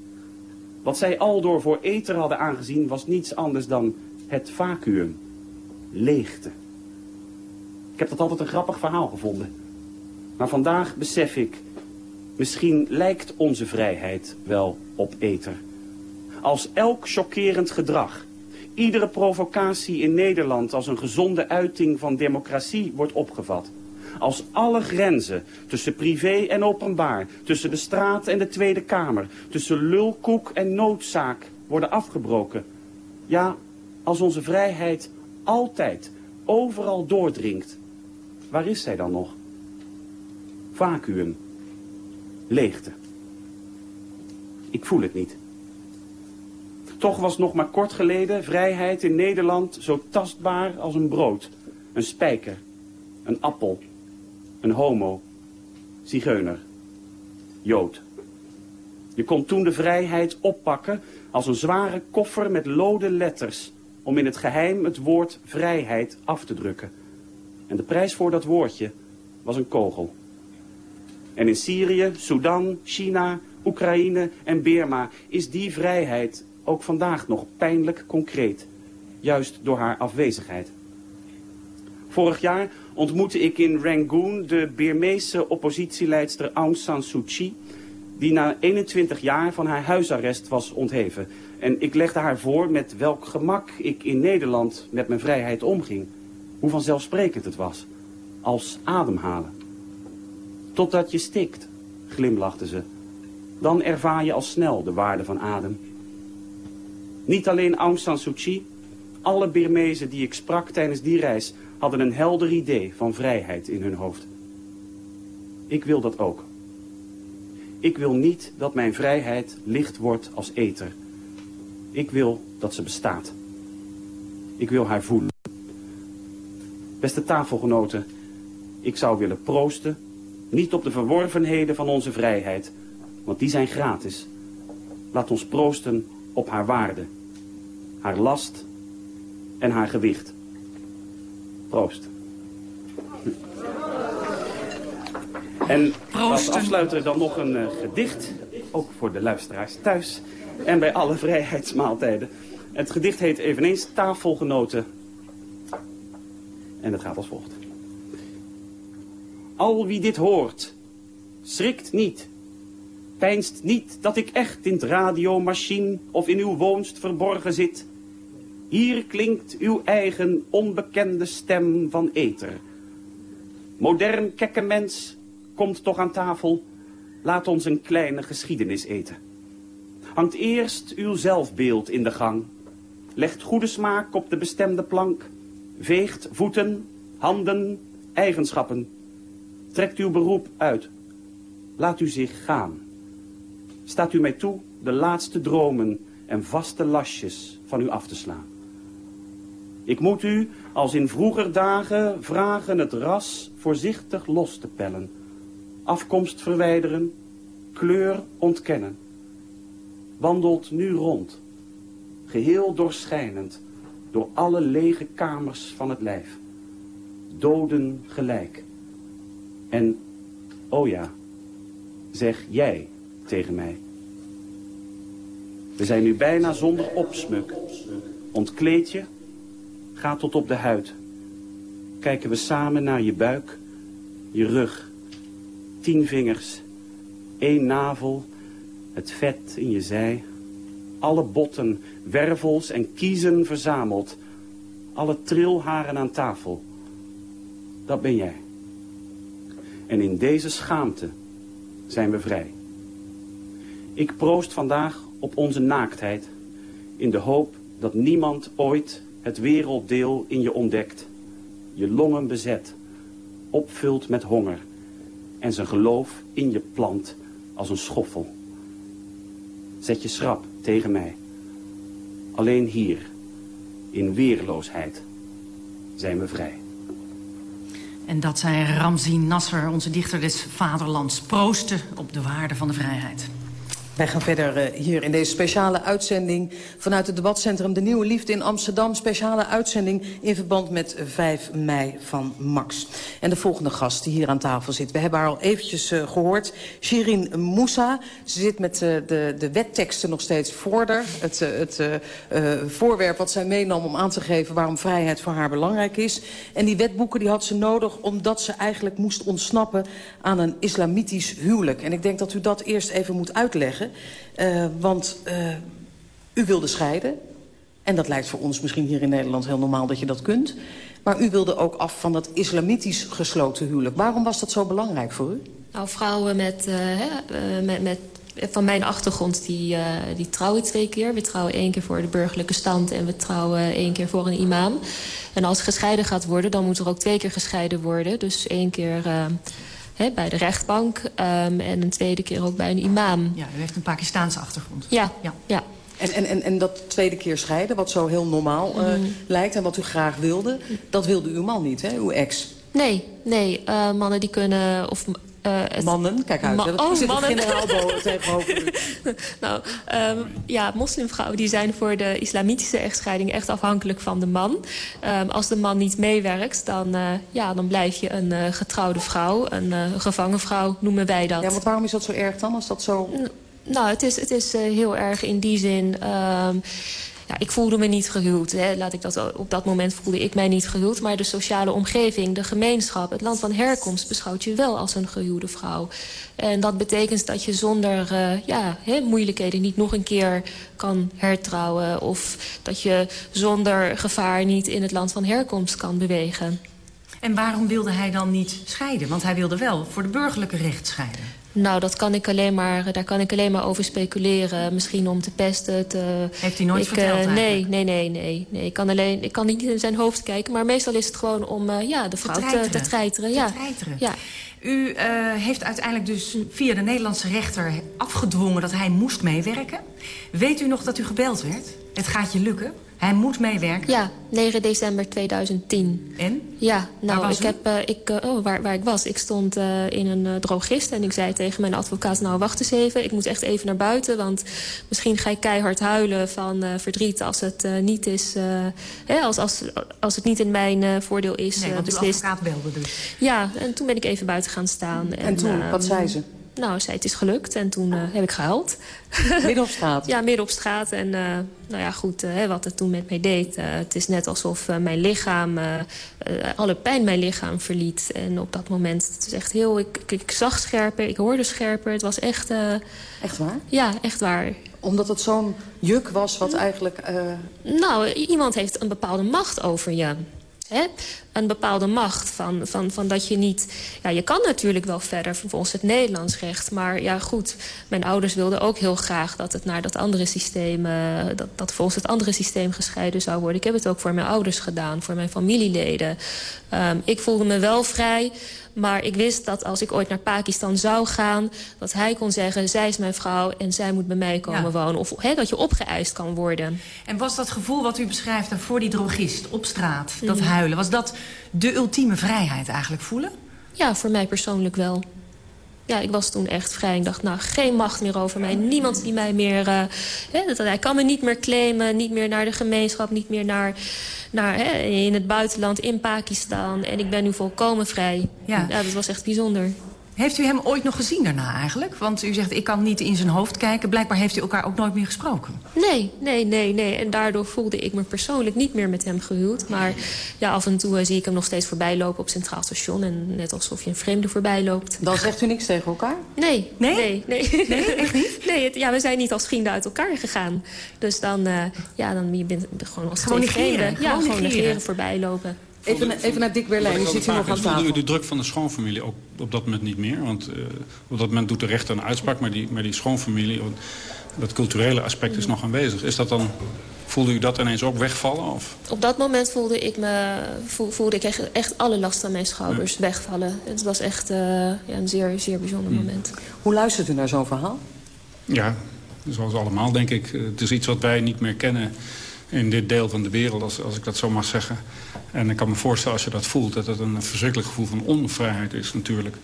Wat zij aldoor voor ether hadden aangezien was niets anders dan het vacuüm. Leegte. Ik heb dat altijd een grappig verhaal gevonden. Maar vandaag besef ik, misschien lijkt onze vrijheid wel op ether. Als elk chockerend gedrag, iedere provocatie in Nederland als een gezonde uiting van democratie wordt opgevat als alle grenzen tussen privé en openbaar, tussen de straat en de Tweede Kamer, tussen lulkoek en noodzaak worden afgebroken. Ja, als onze vrijheid altijd, overal doordringt, waar is zij dan nog? Vacuüm. Leegte. Ik voel het niet. Toch was nog maar kort geleden vrijheid in Nederland zo tastbaar als een brood, een spijker, een appel, een homo, zigeuner, jood. Je kon toen de vrijheid oppakken als een zware koffer met lode letters... om in het geheim het woord vrijheid af te drukken. En de prijs voor dat woordje was een kogel. En in Syrië, Sudan, China, Oekraïne en Birma is die vrijheid ook vandaag nog pijnlijk concreet. Juist door haar afwezigheid. Vorig jaar ontmoette ik in Rangoon de Birmeese oppositieleidster Aung San Suu Kyi... die na 21 jaar van haar huisarrest was ontheven. En ik legde haar voor met welk gemak ik in Nederland met mijn vrijheid omging. Hoe vanzelfsprekend het was. Als ademhalen. Totdat je stikt, glimlachte ze. Dan ervaar je al snel de waarde van adem. Niet alleen Aung San Suu Kyi, alle Birmezen die ik sprak tijdens die reis hadden een helder idee van vrijheid in hun hoofd. Ik wil dat ook. Ik wil niet dat mijn vrijheid licht wordt als ether. Ik wil dat ze bestaat. Ik wil haar voelen. Beste tafelgenoten, ik zou willen proosten, niet op de verworvenheden van onze vrijheid, want die zijn gratis. Laat ons proosten op haar waarde, haar last en haar gewicht. Proost. En als afsluiter dan nog een uh, gedicht, ook voor de luisteraars thuis en bij alle vrijheidsmaaltijden. Het gedicht heet eveneens Tafelgenoten en het gaat als volgt. Al wie dit hoort, schrikt niet. Pijnst niet dat ik echt in het radiomachine of in uw woonst verborgen zit hier klinkt uw eigen onbekende stem van ether. Modern kekke mens, komt toch aan tafel, laat ons een kleine geschiedenis eten. Hangt eerst uw zelfbeeld in de gang, legt goede smaak op de bestemde plank, veegt voeten, handen, eigenschappen. Trekt uw beroep uit, laat u zich gaan. Staat u mij toe de laatste dromen en vaste lastjes van u af te slaan. Ik moet u, als in vroeger dagen, vragen het ras voorzichtig los te pellen. Afkomst verwijderen, kleur ontkennen. Wandelt nu rond, geheel doorschijnend, door alle lege kamers van het lijf. Doden gelijk. En, oh ja, zeg jij tegen mij. We zijn nu bijna zonder opsmuk. Ontkleed je, ga tot op de huid. Kijken we samen naar je buik, je rug. Tien vingers, één navel, het vet in je zij. Alle botten, wervels en kiezen verzameld. Alle trilharen aan tafel. Dat ben jij. En in deze schaamte zijn we vrij. Ik proost vandaag op onze naaktheid in de hoop dat niemand ooit het werelddeel in je ontdekt, je longen bezet, opvult met honger en zijn geloof in je plant als een schoffel. Zet je schrap tegen mij. Alleen hier, in weerloosheid, zijn we vrij. En dat zei Ramzi Nasser, onze dichter des vaderlands. Proosten op de waarde van de vrijheid. Wij gaan verder uh, hier in deze speciale uitzending vanuit het debatcentrum De Nieuwe Liefde in Amsterdam. Speciale uitzending in verband met 5 mei van Max. En de volgende gast die hier aan tafel zit. We hebben haar al eventjes uh, gehoord. Shirin Moussa. Ze zit met uh, de, de wetteksten nog steeds voorder. Het, het voorwerp wat zij meenam om aan te geven waarom vrijheid voor haar belangrijk is. En die wetboeken die had ze nodig omdat ze eigenlijk moest ontsnappen aan een islamitisch huwelijk. En ik denk dat u dat eerst even moet uitleggen. Uh, want uh, u wilde scheiden. En dat lijkt voor ons misschien hier in Nederland heel normaal dat je dat kunt. Maar u wilde ook af van dat islamitisch gesloten huwelijk. Waarom was dat zo belangrijk voor u? Nou, vrouwen met, uh, met, met van mijn achtergrond, die, die trouwen twee keer. We trouwen één keer voor de burgerlijke stand en we trouwen één keer voor een imam. En als gescheiden gaat worden, dan moet er ook twee keer gescheiden worden. Dus één keer... Bij de rechtbank um, en een tweede keer ook bij een imam. Ja, u heeft een Pakistaanse achtergrond. Ja, ja. ja. En, en, en, en dat tweede keer scheiden, wat zo heel normaal uh, mm. lijkt... en wat u graag wilde, dat wilde uw man niet, hè, uw ex? Nee, nee. Uh, mannen die kunnen... Of, het... Mannen? Kijk uit, Ma hè, oh, zit mannen. tegenover nou, um, ja, moslimvrouwen die zijn voor de islamitische echtscheiding echt afhankelijk van de man. Um, als de man niet meewerkt, dan, uh, ja, dan blijf je een uh, getrouwde vrouw. Een uh, gevangen vrouw noemen wij dat. Ja, want waarom is dat zo erg dan, als dat zo... N nou, het is, het is heel erg in die zin... Um, ja, ik voelde me niet gehuwd. Hè. Laat ik dat, op dat moment voelde ik mij niet gehuwd. Maar de sociale omgeving, de gemeenschap, het land van herkomst... beschouwt je wel als een gehuwde vrouw. En dat betekent dat je zonder uh, ja, hè, moeilijkheden niet nog een keer kan hertrouwen. Of dat je zonder gevaar niet in het land van herkomst kan bewegen. En waarom wilde hij dan niet scheiden? Want hij wilde wel voor de burgerlijke recht scheiden. Nou, dat kan ik alleen maar, daar kan ik alleen maar over speculeren. Misschien om te pesten. Te, Heeft hij nooit ik, verteld uh, nee, nee, nee, nee, nee. Ik kan, alleen, ik kan niet in zijn hoofd kijken. Maar meestal is het gewoon om uh, ja, de vrouw te treiteren. Te, te treiteren. Te ja. treiteren. Ja. U uh, heeft uiteindelijk dus via de Nederlandse rechter afgedwongen dat hij moest meewerken. Weet u nog dat u gebeld werd? Het gaat je lukken. Hij moet meewerken? Ja, 9 december 2010. En? Ja, nou, ik u? heb, uh, ik, uh, oh, waar, waar ik was. Ik stond uh, in een uh, drogist en ik zei tegen mijn advocaat... nou, wacht eens even, ik moet echt even naar buiten... want misschien ga ik keihard huilen van uh, verdriet als het uh, niet is... Uh, hè, als, als, als het niet in mijn uh, voordeel is nee, want beslist. uw advocaat belde dus. Ja, en toen ben ik even buiten gaan staan. En, en toen, uh, wat zei ze? Nou, zei het is gelukt en toen uh, heb ik gehuild. Midden op straat? ja, midden op straat. En uh, nou ja, goed, uh, wat het toen met mij deed. het is net alsof mijn lichaam, alle pijn mijn lichaam verliet. En op dat moment, het is echt heel... Ik, ik, ik zag scherper, ik hoorde scherper. Het was echt... echt waar? Ja, echt waar. Omdat het zo'n juk was wat eigenlijk... Nou, iemand heeft een bepaalde macht over je. Hè? Een bepaalde macht van, van, van dat je niet... Ja, je kan natuurlijk wel verder volgens het Nederlands recht. Maar ja, goed, mijn ouders wilden ook heel graag dat het naar dat andere systeem... Uh, dat, dat volgens het andere systeem gescheiden zou worden. Ik heb het ook voor mijn ouders gedaan, voor mijn familieleden. Um, ik voelde me wel vrij, Maar ik wist dat als ik ooit naar Pakistan zou gaan... dat hij kon zeggen, zij is mijn vrouw en zij moet bij mij komen wonen. Of dat je opgeëist kan worden. En was dat gevoel wat u beschrijft voor die drogist op straat, dat Mhm. huilen... was dat de ultieme vrijheid eigenlijk voelen? Ja, voor mij persoonlijk wel. Ja, ik was toen echt vrij. Ik dacht, nou, geen macht meer over mij. Niemand die mij meer... eh, hè, dat, hij kan me niet meer claimen, niet meer naar de gemeenschap... niet meer naar, naar, hè, in het buitenland, in Pakistan. En ik ben nu volkomen vrij. Ja. dat was echt bijzonder. Heeft u hem ooit nog gezien daarna eigenlijk? Want u zegt, ik kan niet in zijn hoofd kijken. Blijkbaar heeft u elkaar ook nooit meer gesproken. Nee, nee, nee, nee. En daardoor voelde ik me persoonlijk niet meer met hem gehuwd. Maar ja, af en toe eh, zie ik hem nog steeds voorbij lopen op Centraal Station. En net alsof je een vreemde voorbij loopt. Dan zegt u niks tegen elkaar? Nee. Nee? Nee, nee. nee echt niet? Nee, het- ja, we zijn niet als vrienden uit elkaar gegaan. Dus dan, eh, ja, dan je bent gewoon als Gewoon twee negeren. Ja, gewoon negeren, voorbij lopen. Even, even naar Dick Berlijn, u zit hier nog aan Voelde u tafel. de druk van de schoonfamilie ook op dat moment niet meer? Want eh, op dat moment doet de rechter een uitspraak, maar die, maar die schoonfamilie... want dat culturele aspect is nog aanwezig. Is dat dan, voelde u dat ineens ook wegvallen? Of? Op dat moment voelde ik, me, voel- voelde ik echt, echt alle last van mijn schouders wegvallen. Het was echt eh, ja, een zeer, zeer bijzonder moment. Hoe luistert u naar zo'n verhaal? Ja, zoals allemaal denk ik. Eh, Het is iets wat wij niet meer kennen in dit deel van de wereld, als, als ik dat zo mag zeggen. En ik kan me voorstellen als je dat voelt, dat het een verschrikkelijk gevoel van onvrijheid is natuurlijk.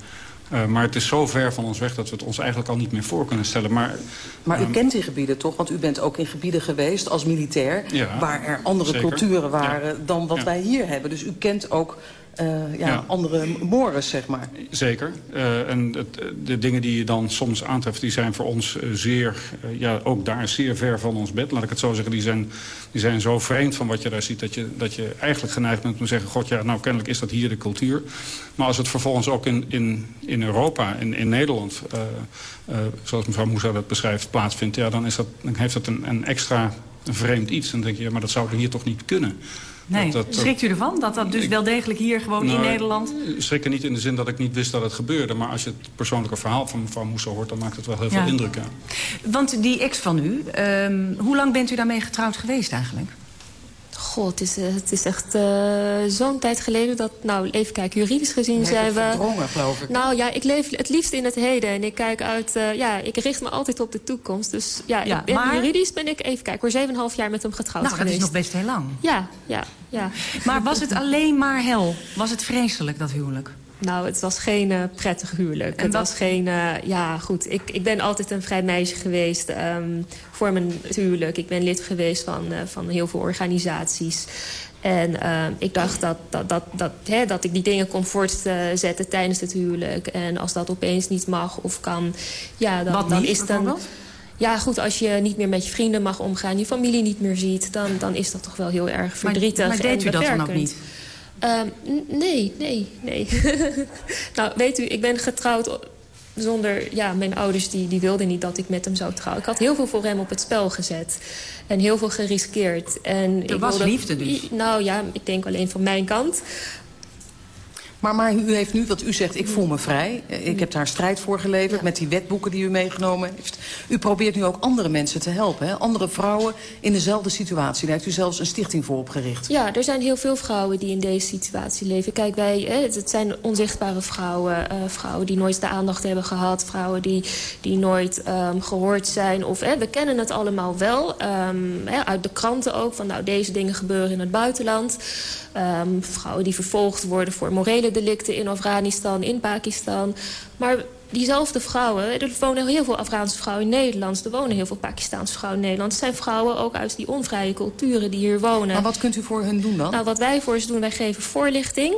Eh, maar het is zo ver van ons weg dat we het ons eigenlijk al niet meer voor kunnen stellen. Maar, Maar u ehm, kent die gebieden toch? Want u bent ook in gebieden geweest als militair... Ja, waar er andere zeker. culturen waren dan wat Ja. wij hier hebben. Dus u kent ook eh, ja, Ja. andere mores, zeg maar. Zeker. Eh, en het, de dingen die je dan soms aantreft, die zijn voor ons eh, zeer, ja, ook daar zeer ver van ons bed. Laat ik het zo zeggen, die zijn, die zijn zo vreemd van wat je daar ziet... dat je, dat je eigenlijk geneigd bent om te zeggen... god ja, nou kennelijk is dat hier de cultuur. Maar als het vervolgens ook in, in, in Europa, in, in Nederland... zoals mevrouw Moesa dat beschrijft, plaatsvindt... Ja, dan, is dat, dan heeft dat een, een extra een vreemd iets. Dan denk je, ja, maar dat zou hier toch niet kunnen? Nee, Dat- dat- schrikt u ervan? Dat dat dus wel degelijk hier gewoon in Nou, Nederland... Schrikken niet in de zin dat ik niet wist dat het gebeurde. Maar als je het persoonlijke verhaal van mevrouw Moesa hoort... dan maakt het wel heel Ja. veel indruk. Ja. Want die ex van u, ehm, hoe lang bent u daarmee getrouwd geweest eigenlijk? God, het is, eh, het is echt eh, zo'n tijd geleden dat... Nou, even kijken, juridisch gezien zijn we... verdrongen, geloof ik. Nou ja, ik leef het liefst in het heden. En ik kijk uit... eh, ja, ik richt me altijd op de toekomst. Dus ja, Ja, ik ben, maar- juridisch ben ik... Even kijken, hoor, 7,5 jaar met hem getrouwd Nou, dat geweest. is nog best heel lang. Ja, ja, ja. Maar was het alleen maar hel? Was het vreselijk, dat huwelijk? Nou, het was geen eh, prettig huwelijk. En het was geen... eh, ja, goed. Ik, ik ben altijd een vrij meisje geweest ehm, voor mijn huwelijk. Ik ben lid geweest van, eh, van heel veel organisaties. En ehm, ik dacht dat, dat, dat, dat, hè, dat ik die dingen kon voortzetten tijdens het huwelijk. En als dat opeens niet mag of kan... Ja, dan, Wat dan niet, is dan... Ja, goed, als je niet meer met je vrienden mag omgaan... je familie niet meer ziet, dan, dan is dat toch wel heel erg verdrietig maar deed u dat dan ook niet? Ehm, nee, nee, nee. nou, weet u, ik ben getrouwd zonder... Ja, mijn ouders die, die wilden niet dat ik met hem zou trouwen. Ik had heel veel voor hem op het spel gezet. En heel veel geriskeerd. En Er ik was wilde- liefde dus? Nou ja, ik denk alleen van mijn kant. Maar, maar u heeft nu, wat u zegt, ik voel me vrij. Eh, Ik heb daar strijd voor geleverd met die wetboeken die u meegenomen heeft. U probeert nu ook andere mensen te helpen. Hè? Andere vrouwen in dezelfde situatie. Daar heeft u zelfs een stichting voor opgericht. Ja, er zijn heel veel vrouwen die in deze situatie leven. Kijk, wij, hè, het- zijn onzichtbare vrouwen. eh, vrouwen die nooit de aandacht hebben gehad. Vrouwen die, die nooit ehm, gehoord zijn. Of, hè, we kennen het allemaal wel. ehm, hè, uit de kranten ook. Van nou, deze dingen gebeuren in het buitenland. Ehm, vrouwen die vervolgd worden voor morele delicten in Afghanistan, in Pakistan. Maar diezelfde vrouwen, er wonen heel veel Afghaanse vrouwen in Nederland. Er wonen heel veel Pakistaanse vrouwen in Nederland. Het zijn vrouwen ook uit die onvrije culturen die hier wonen. Maar wat kunt u voor hun doen dan? Nou, wat wij voor ze doen, wij geven voorlichting.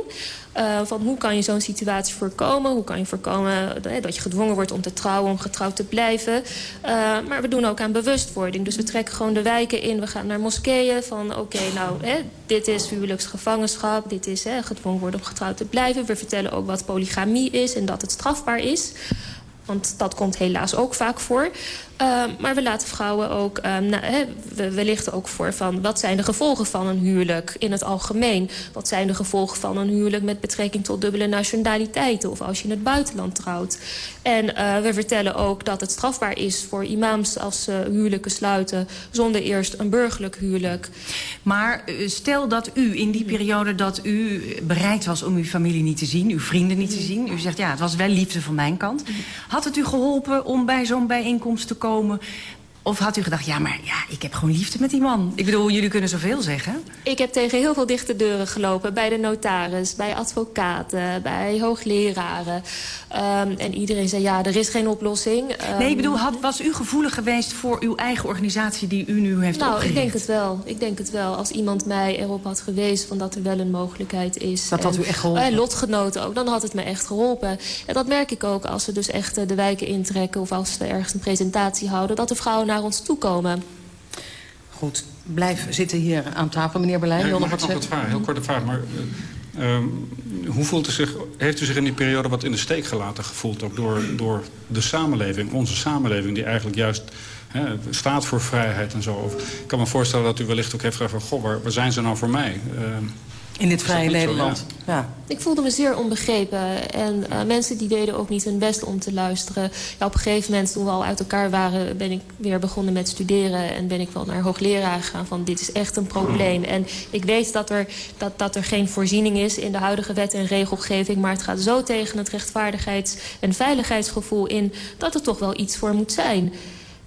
Eh, van hoe kan je zo'n situatie voorkomen? Hoe kan je voorkomen eh, dat je gedwongen wordt om te trouwen, om getrouwd te blijven? Eh, maar we doen ook aan bewustwording. Dus we trekken gewoon de wijken in. We gaan naar moskeeën van oké, nou, hè, dit is huwelijksgevangenschap. Dit is hè, gedwongen worden om getrouwd te blijven. We vertellen ook wat polygamie is en dat het strafbaar is. Want dat komt helaas ook vaak voor. Uh, maar we laten vrouwen ook, uh, hè, ook voor van wat zijn de gevolgen van een huwelijk in het algemeen. Wat zijn de gevolgen van een huwelijk met betrekking tot dubbele nationaliteiten of als je in het buitenland trouwt. En uh, we vertellen ook dat het strafbaar is voor imams als ze huwelijken sluiten zonder eerst een burgerlijk huwelijk. Maar stel dat u in die periode dat u bereid was om uw familie niet te zien, uw vrienden niet te zien. U zegt ja, het was wel liefde van mijn kant. Had het u geholpen om bij zo'n bijeenkomst te komen of had u gedacht, ja, maar ja, ik heb gewoon liefde met die man. Ik bedoel, jullie kunnen zoveel zeggen. Ik heb tegen heel veel dichte deuren gelopen. Bij de notaris, bij advocaten, bij hoogleraren. Um, en iedereen zei, ja, er is geen oplossing. Um, nee, ik bedoel, had, was u gevoelig geweest voor uw eigen organisatie die u nu heeft nou, opgericht? Nou, ik denk het wel. Ik denk het wel. Als iemand mij erop had gewezen van dat er wel een mogelijkheid is. Dat had u echt geholpen? Uh, lotgenoten ook, dan had het me echt geholpen. En dat merk ik ook als we dus echt uh, de wijken intrekken... of als we ergens een presentatie houden... dat de vrouwen naar ons toe komen. Goed, blijf zitten hier aan tafel, meneer Berlijn. Ja, nog wat vragen, heel korte vraag. Maar, uh, um, hoe voelt u zich, heeft u zich in die periode wat in de steek gelaten gevoeld? Ook door, door de samenleving, onze samenleving... die eigenlijk juist hè, staat voor vrijheid en zo. Of, ik kan me voorstellen dat u wellicht ook heeft gevraagd... van, goh, waar, waar zijn ze nou voor mij? Uh, in dit vrije Nederland. Zo, ja. ja. Ik voelde me zeer onbegrepen. En uh, mensen die deden ook niet hun best om te luisteren. Ja, op een gegeven moment, toen we al uit elkaar waren... ben ik weer begonnen met studeren. En ben ik wel naar hoogleraar gegaan van dit is echt een probleem. En ik weet dat er, dat, dat er geen voorziening is in de huidige wet en regelgeving. Maar het gaat zo tegen het rechtvaardigheids- en veiligheidsgevoel in... dat er toch wel iets voor moet zijn.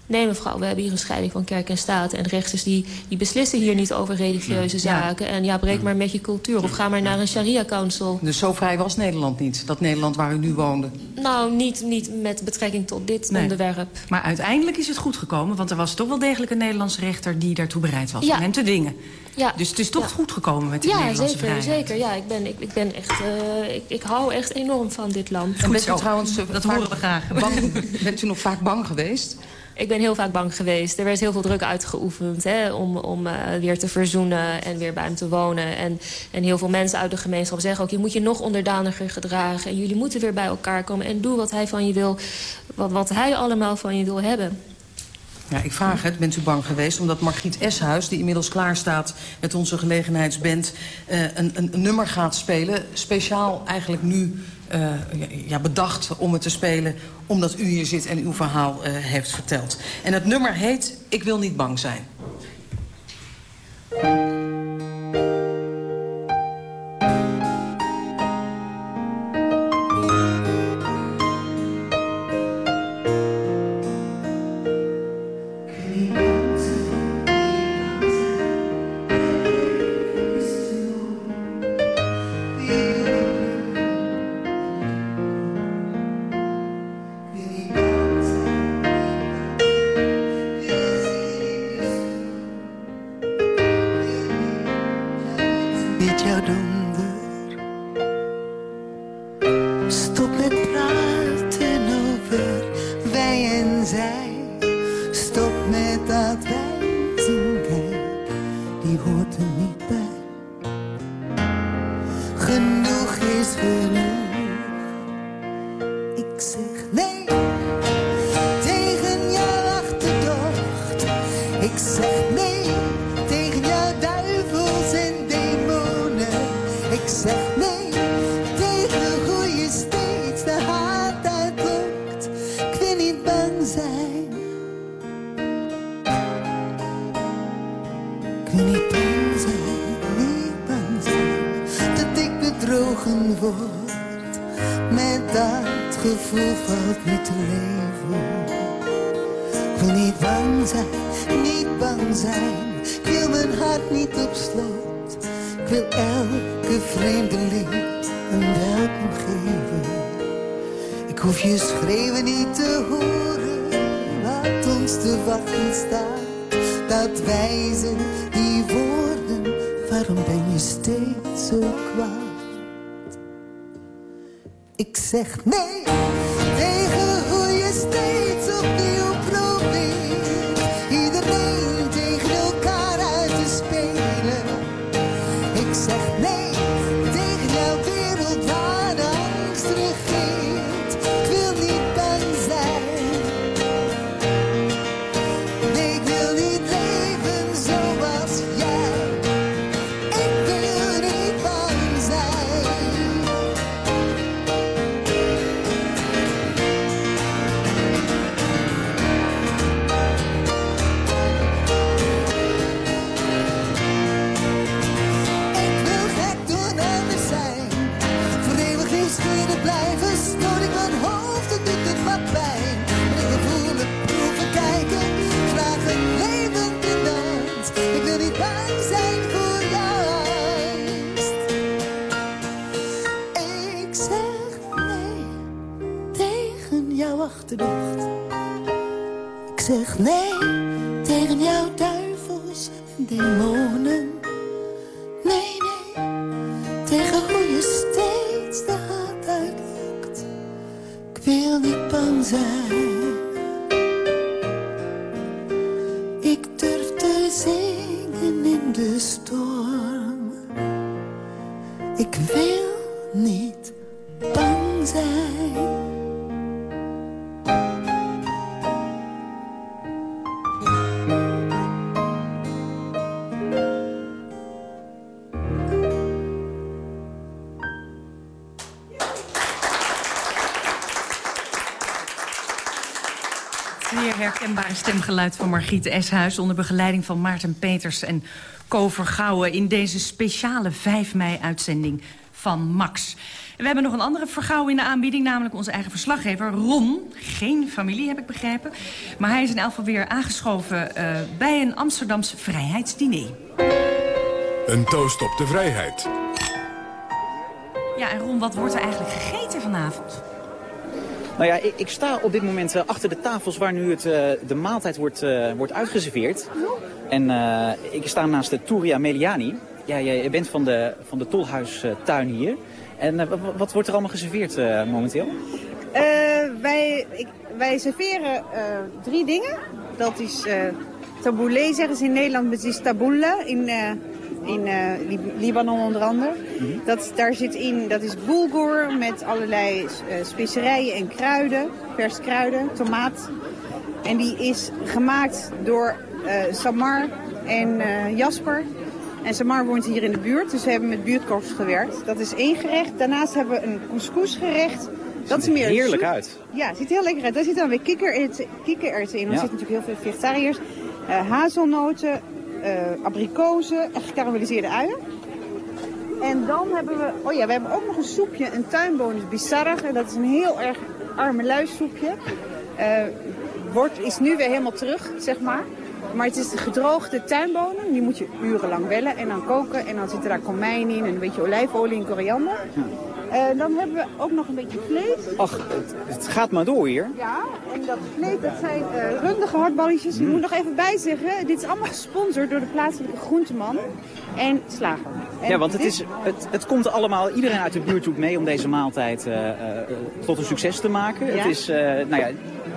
Nee, mevrouw, we hebben hier een scheiding van kerk en staat. En rechters die, die beslissen hier niet over religieuze zaken. En ja, breek maar met je cultuur of ga maar naar een sharia-council. Dus zo vrij was Nederland niet, dat Nederland waar u nu woonde? Nou, niet, niet met betrekking tot dit nee. onderwerp. Maar uiteindelijk is het goed gekomen, want er was toch wel degelijk een Nederlandse rechter... die daartoe bereid was om hem te dwingen. Ja. Dus het is toch ja. goed gekomen met die ja, Nederlandse zeker, vrijheid. zeker. Ja, ik ben, ik, ik ben echt, uh, ik, ik hou echt enorm van dit land. Bent u trouwens, uh, dat horen we graag. Bang, bent u nog vaak bang geweest? Ik ben heel vaak bang geweest. Er werd heel veel druk uitgeoefend hè, om, om uh, weer te verzoenen en weer bij hem te wonen. En, en heel veel mensen uit de gemeenschap zeggen ook... je moet je nog onderdaniger gedragen en jullie moeten weer bij elkaar komen... en doe wat hij van je wil, wat, wat hij allemaal van je wil hebben. Ja, ik vraag het, bent u bang geweest? Omdat Margriet Eshuis, die inmiddels klaar staat met onze gelegenheidsband... Uh, een, een, nummer gaat spelen, speciaal eigenlijk nu uh, ja, bedacht om het te spelen... omdat u hier zit en uw verhaal uh, heeft verteld. En het nummer heet Ik wil niet bang zijn. Met dat gevoel valt niet te leven. Ik wil niet bang zijn, niet bang zijn. Ik wil mijn hart niet op slot. Ik wil elke vreemdeling een welkom geven. Ik hoef je schreeuwen niet te horen. wat ons te wachten staat. Dat wijzen die woorden. Waarom ben je steeds zo kwaad? Zegt nee tegen hoe je steeds opnieuw stemgeluid van Margriet Eshuis... onder begeleiding van Maarten Peters en Ko Vergouwen... in deze speciale 5 mei-uitzending van Max. We hebben nog een andere vergouwen in de aanbieding... namelijk onze eigen verslaggever Ron. Geen familie, heb ik begrepen. Maar hij is in elk geval weer aangeschoven... eh, bij een Amsterdams vrijheidsdiner. Een toast op de vrijheid. Ja, en Ron, wat wordt er eigenlijk gegeten vanavond? Nou ja, ik, ik sta op dit moment eh, achter de tafels waar nu het, eh, de maaltijd wordt, eh, wordt uitgeserveerd. En ik sta naast de Touria Meliani. Ja, jij bent van de, van de tolhuistuin hier. En wa- wat wordt er allemaal geserveerd momenteel? Wij, ik, wij serveren drie dingen. Dat is eh tabouleh, zeggen ze in Nederland, maar het is taboula in, in eh, Lib- Libanon onder andere. dat, daar zit in, dat is bulgur met allerlei eh, specerijen en kruiden, vers kruiden, tomaat. En die is gemaakt door eh, Samar en Jasper. En Samar woont hier in de buurt, dus we hebben met buurtkorps gewerkt. Dat is één gerecht. Daarnaast hebben we een couscousgerecht. Dat is meer een heerlijk uit. Ja, het ziet heel lekker uit. Daar zitten dan weer kikkererwten, in. Er Ja. zitten natuurlijk heel veel vegetariërs. Eh, hazelnoten, abrikozen en gekarameliseerde uien. En dan hebben we, oh ja, we hebben ook nog een soepje, een tuinbonus bizarre. En dat is een heel erg arme luissoepje. Eh wordt, is nu weer helemaal terug, zeg maar. Maar het is de gedroogde tuinbonen. Die moet je urenlang wellen en dan koken. En dan zit er daar komijn in en een beetje olijfolie en koriander. Eh, dan hebben we ook nog een beetje vlees. Ach, het, het gaat maar door hier. Ja, en dat vlees, dat zijn eh rundige hardballetjes. Ik moet nog even bijzeggen, dit is allemaal gesponsord door de plaatselijke groenteman en slager. En Ja, want het, dit- is, het, het komt allemaal, iedereen uit de buurt doet mee om deze maaltijd eh, tot een succes te maken. Ja. Het is, nou ja,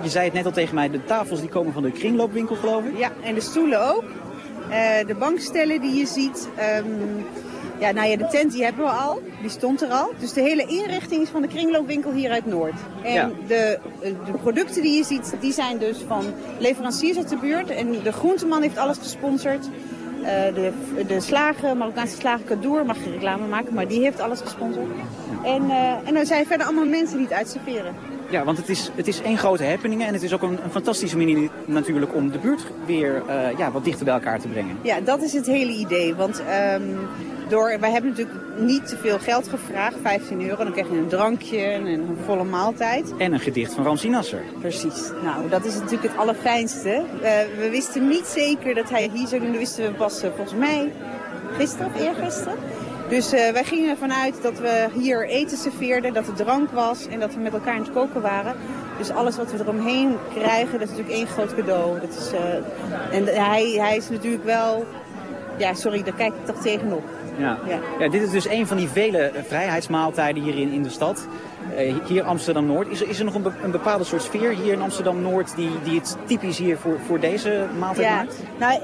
je zei het net al tegen mij, de tafels die komen van de kringloopwinkel geloof ik. Ja, en de stoelen ook. De bankstellen die je ziet. ehm, ja, nou ja, de tent die hebben we al. Die stond er al. Dus de hele inrichting is van de kringloopwinkel hier uit Noord. En Ja. de, eh, de producten die je ziet, die zijn dus van leveranciers uit de buurt. En de groenteman heeft alles gesponsord. Eh, de, de slager, Marokkaanse slager Kadour, mag geen reclame maken, maar die heeft alles gesponsord. En, eh, en er zijn verder allemaal mensen die het uitserveren. Ja, want het is, het is één grote happening en het is ook een, een fantastische manier natuurlijk om de buurt weer ja, wat dichter bij elkaar te brengen. Ja, dat is het hele idee. Want ehm, door, wij hebben natuurlijk niet te veel geld gevraagd, 15 euro. Dan krijg je een drankje en een volle maaltijd. En een gedicht van Ramsi Nasser. Precies. Nou, dat is natuurlijk het allerfijnste. Eh, we wisten niet zeker dat hij hier zou doen. Dat wisten we pas eh, volgens mij gisteren of eergisteren. Dus eh, wij gingen ervan uit dat we hier eten serveerden, dat er drank was en dat we met elkaar aan het koken waren. Dus alles wat we eromheen krijgen, dat is natuurlijk één groot cadeau. Dat is, en hij, hij is natuurlijk wel... Ja, sorry, daar kijk ik toch tegenop. Ja. Ja. Ja, dit is dus een van die vele eh, vrijheidsmaaltijden hier in, in de stad. Eh, hier Amsterdam-Noord. Is, is er nog een, be- een bepaalde soort sfeer hier in Amsterdam-Noord die, die het typisch hier voor, voor deze maaltijd Ja, maakt? nou,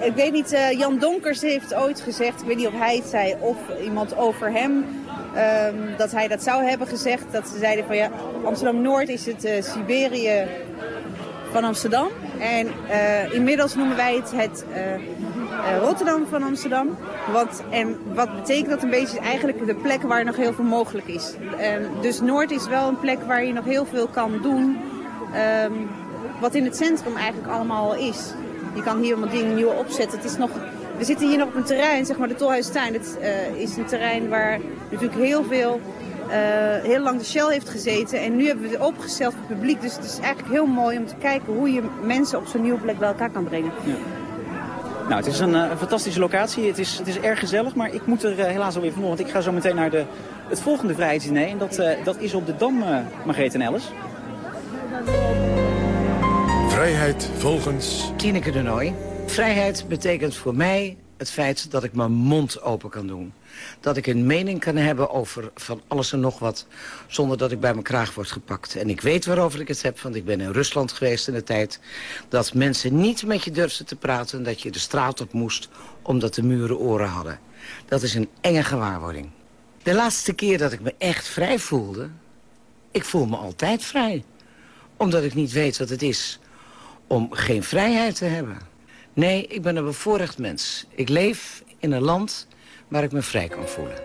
ik weet niet, eh, Jan Donkers heeft ooit gezegd, ik weet niet of hij het zei of iemand over hem, ehm, dat hij dat zou hebben gezegd. Dat ze zeiden van ja, Amsterdam-Noord is het Siberië van Amsterdam. En inmiddels noemen wij het het Rotterdam van Amsterdam. Wat, en wat betekent dat een beetje? Eigenlijk de plek waar nog heel veel mogelijk is. En dus Noord is wel een plek waar je nog heel veel kan doen. ehm, wat in het centrum eigenlijk allemaal al is. Je kan hier allemaal dingen nieuw opzetten. Het is nog, we zitten hier nog op een terrein, zeg maar de Tolhuistuin. Het eh, is een terrein waar natuurlijk heel veel, eh, heel lang de Shell heeft gezeten. En nu hebben we het opengesteld voor het publiek. Dus het is eigenlijk heel mooi om te kijken hoe je mensen op zo'n nieuwe plek bij elkaar kan brengen. Nou, het is een, eh, een fantastische locatie. Het is, het is erg gezellig, maar ik moet er eh, helaas alweer vandoor. Want ik ga zo meteen naar de, het volgende vrijheidsdiner. En dat, eh, dat is op de Dam, uh, Margreet en Ellis. Vrijheid volgens... Tineke de Nooi. Vrijheid betekent voor mij het feit dat ik mijn mond open kan doen. Dat ik een mening kan hebben over van alles en nog wat... zonder dat ik bij mijn kraag word gepakt. En ik weet waarover ik het heb, want ik ben in Rusland geweest in de tijd... dat mensen niet met je durfden te praten... dat je de straat op moest omdat de muren oren hadden. Dat is een enge gewaarwording. De laatste keer dat ik me echt vrij voelde... ik voel me altijd vrij. Omdat ik niet weet wat het is om geen vrijheid te hebben. Nee, ik ben een bevoorrecht mens. Ik leef in een land waar ik me vrij kan voelen.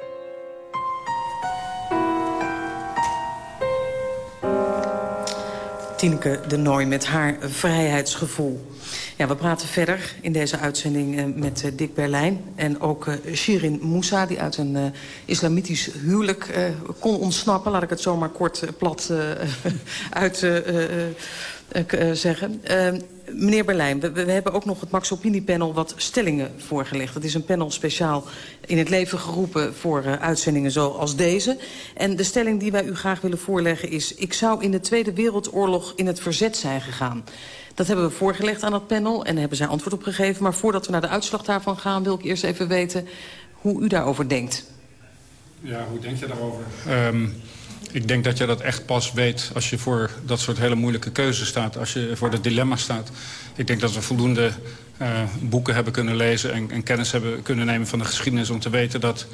Tineke de Nooi met haar vrijheidsgevoel. Ja, we praten verder in deze uitzending uh, met uh, Dick Berlijn. En ook uh, Shirin Moussa, die uit een islamitisch huwelijk kon ontsnappen. Laat ik het zomaar kort plat uit zeggen. Meneer Berlijn, we, we, hebben ook nog het Max Opini panel wat stellingen voorgelegd. Het is een panel speciaal in het leven geroepen voor uh, uitzendingen zoals deze. En de stelling die wij u graag willen voorleggen is... ik zou in de Tweede Wereldoorlog in het verzet zijn gegaan. Dat hebben we voorgelegd aan dat panel en daar hebben zij antwoord op gegeven. Maar voordat we naar de uitslag daarvan gaan... wil ik eerst even weten hoe u daarover denkt. Ja, hoe denk je daarover? Um, ik denk dat je dat echt pas weet als je voor dat soort hele moeilijke keuzes staat. Als je voor dat dilemma staat. Ik denk dat we voldoende uh, boeken hebben kunnen lezen... En, en, kennis hebben kunnen nemen van de geschiedenis... om te weten dat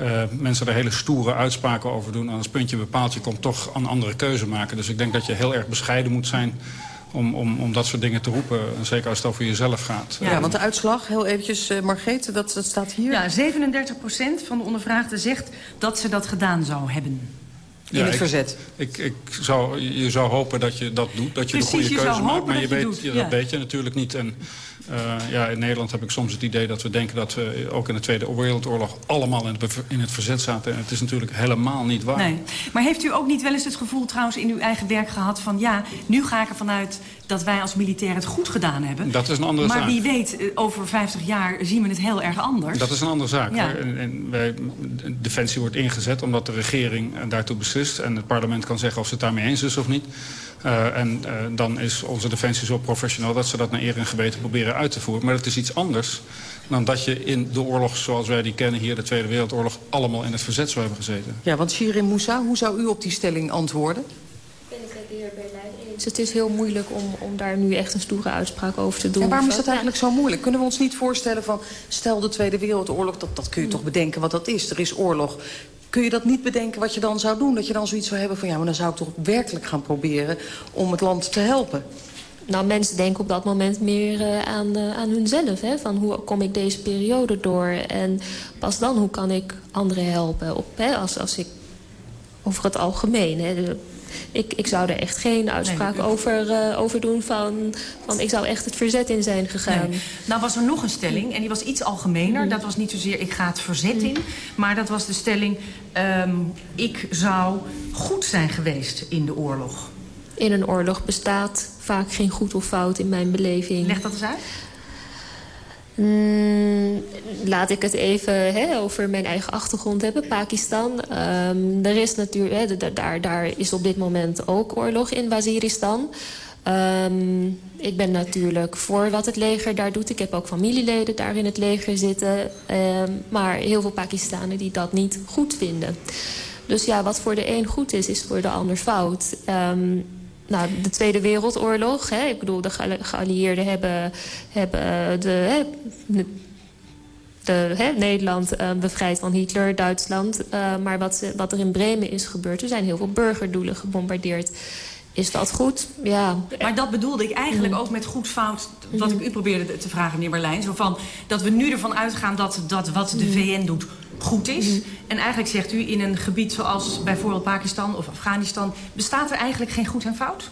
uh, mensen er hele stoere uitspraken over doen. En als puntje bepaalt, je komt toch een andere keuze maken. Dus ik denk dat je heel erg bescheiden moet zijn om, om, om dat soort dingen te roepen. Zeker als het over jezelf gaat. Ja, want de uitslag, heel eventjes, uh, Margreet, dat, dat staat hier. Ja, 37% van de ondervraagden zegt dat ze dat gedaan zou hebben. In ja, het ik, verzet. Ik, ik zou, je zou hopen dat je dat doet, dat je Precies, de goede keuze maakt. Maar je, je weet, doet, ja, ja. dat weet je natuurlijk niet. En uh, ja, in Nederland heb ik soms het idee dat we denken dat we ook in de Tweede Wereldoorlog allemaal in het, in het verzet zaten. En het is natuurlijk helemaal niet waar. Nee. Maar heeft u ook niet wel eens het gevoel trouwens in uw eigen werk gehad van ja, nu ga ik ervan uit dat wij als militair het goed gedaan hebben. Dat is een andere maar zaak. wie weet, eh, over 50 jaar zien we het heel erg anders. Dat is een andere zaak. Ja. En, en wij, Defensie wordt ingezet omdat de regering daartoe beslist. En het parlement kan zeggen of ze het daarmee eens is of niet. Uh, en uh, dan is onze defensie zo professioneel dat ze dat naar eer en geweten proberen uit te voeren. Maar dat is iets anders dan dat je in de oorlog zoals wij die kennen hier, de Tweede Wereldoorlog, allemaal in het verzet zou hebben gezeten. Ja, want Shirin Moussa, hoe zou u op die stelling antwoorden? ben ik met de heer Berlijn eens. Het is heel moeilijk om, om daar nu echt een stoere uitspraak over te doen. Ja, waarom is dat eigenlijk zo moeilijk? Kunnen we ons niet voorstellen van... stel de Tweede Wereldoorlog, dat, dat kun je toch bedenken wat dat is. Er is oorlog. Kun je dat niet bedenken wat je dan zou doen? Dat je dan zoiets zou hebben van... ja, maar dan zou ik toch werkelijk gaan proberen om het land te helpen. Nou, mensen denken op dat moment meer uh, aan, uh, aan hunzelf. Hè? Van hoe kom ik deze periode door? En pas dan, hoe kan ik anderen helpen? Op, hè? Als, als ik over het algemeen... Hè? Ik, ik zou er echt geen uitspraak Nee, u- over, uh, over doen van, van... ik zou echt het verzet in zijn gegaan. Nee. Nou was er nog een stelling en die was iets algemener. Dat was niet zozeer ik ga het verzet in. Maar dat was de stelling um, ik zou goed zijn geweest in de oorlog. In een oorlog bestaat vaak geen goed of fout in mijn beleving. Leg dat eens uit. Mm, laat ik het even hè, over mijn eigen achtergrond hebben, Pakistan. Um, er is natuurlijk, hè, da- daar, daar is op dit moment ook oorlog in Waziristan. Um, ik ben natuurlijk voor wat het leger daar doet. Ik heb ook familieleden daar in het leger zitten. Um, maar heel veel Pakistanen die dat niet goed vinden. Dus ja, wat voor de een goed is, is voor de ander fout. Nou, de Tweede Wereldoorlog. Hè, ik bedoel, de ge- geallieerden hebben, hebben de, hè, de, hè, Nederland uh, bevrijd van Hitler, Duitsland. Uh, maar wat, ze, wat er in Bremen is gebeurd, er zijn heel veel burgerdoelen gebombardeerd. Is dat goed? Ja. Maar dat bedoelde ik eigenlijk Mm. ook met goed fout... wat ik u probeerde te vragen, meneer Berlijn. Zo van, dat we nu ervan uitgaan dat, dat wat de Mm. VN doet goed is. En eigenlijk zegt u, in een gebied zoals bijvoorbeeld Pakistan of Afghanistan... bestaat er eigenlijk geen goed en fout?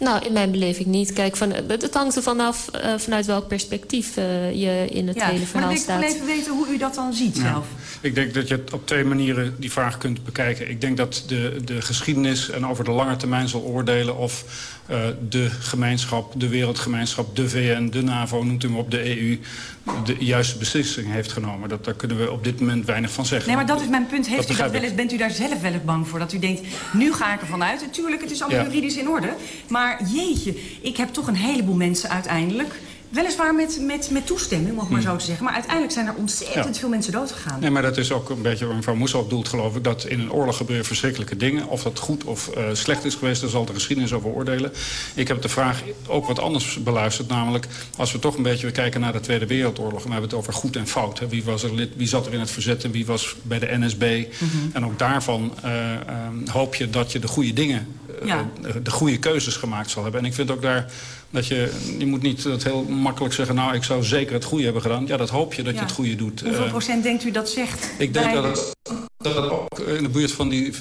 Nou, in mijn beleving niet. Kijk, van, het hangt er vanaf uh, vanuit welk perspectief uh, je in het Ja, hele maar verhaal wil ik staat. wel even weten hoe u dat dan ziet Ja. zelf. Ik denk dat je het op twee manieren die vraag kunt bekijken. Ik denk dat de, de geschiedenis en over de lange termijn zal oordelen... of uh, de gemeenschap, de wereldgemeenschap, de VN, de NAVO, noemt u maar op, de EU... de juiste beslissing heeft genomen. Dat, daar kunnen we op dit moment weinig van zeggen. Nee, maar dat is mijn punt. Heeft Dat u dat wel eens, bent u daar zelf wel eens bang voor? Dat u denkt, nu ga ik ervan uit. Natuurlijk, het is allemaal Ja. juridisch in orde. Maar jeetje, ik heb toch een heleboel mensen uiteindelijk... Weliswaar met, met, met toestemming, om het maar Hmm. zo te zeggen. Maar uiteindelijk zijn er ontzettend Ja. veel mensen doodgegaan. Nee, maar dat is ook een beetje waar mevrouw Moesel op doelt, geloof ik... dat in een oorlog gebeuren verschrikkelijke dingen. Of dat goed of eh, slecht is geweest, daar zal de geschiedenis over oordelen. Ik heb de vraag ook wat anders beluisterd. Namelijk, als we toch een beetje kijken naar de Tweede Wereldoorlog... en we hebben het over goed en fout. Hè. Wie, was er lid, wie zat er in het verzet en wie was bij de NSB. Mhm. En ook daarvan eh, eh, hoop je dat je de goede dingen... eh, Ja. de goede keuzes gemaakt zal hebben. En ik vind ook daar dat je... Je moet niet dat heel makkelijk zeggen... nou, ik zou zeker het goede hebben gedaan. Ja, dat hoop je dat Ja. je het goede doet. Hoeveel Eh, procent denkt u dat zegt? ik denk dat het, dat het ook in de buurt van die 40%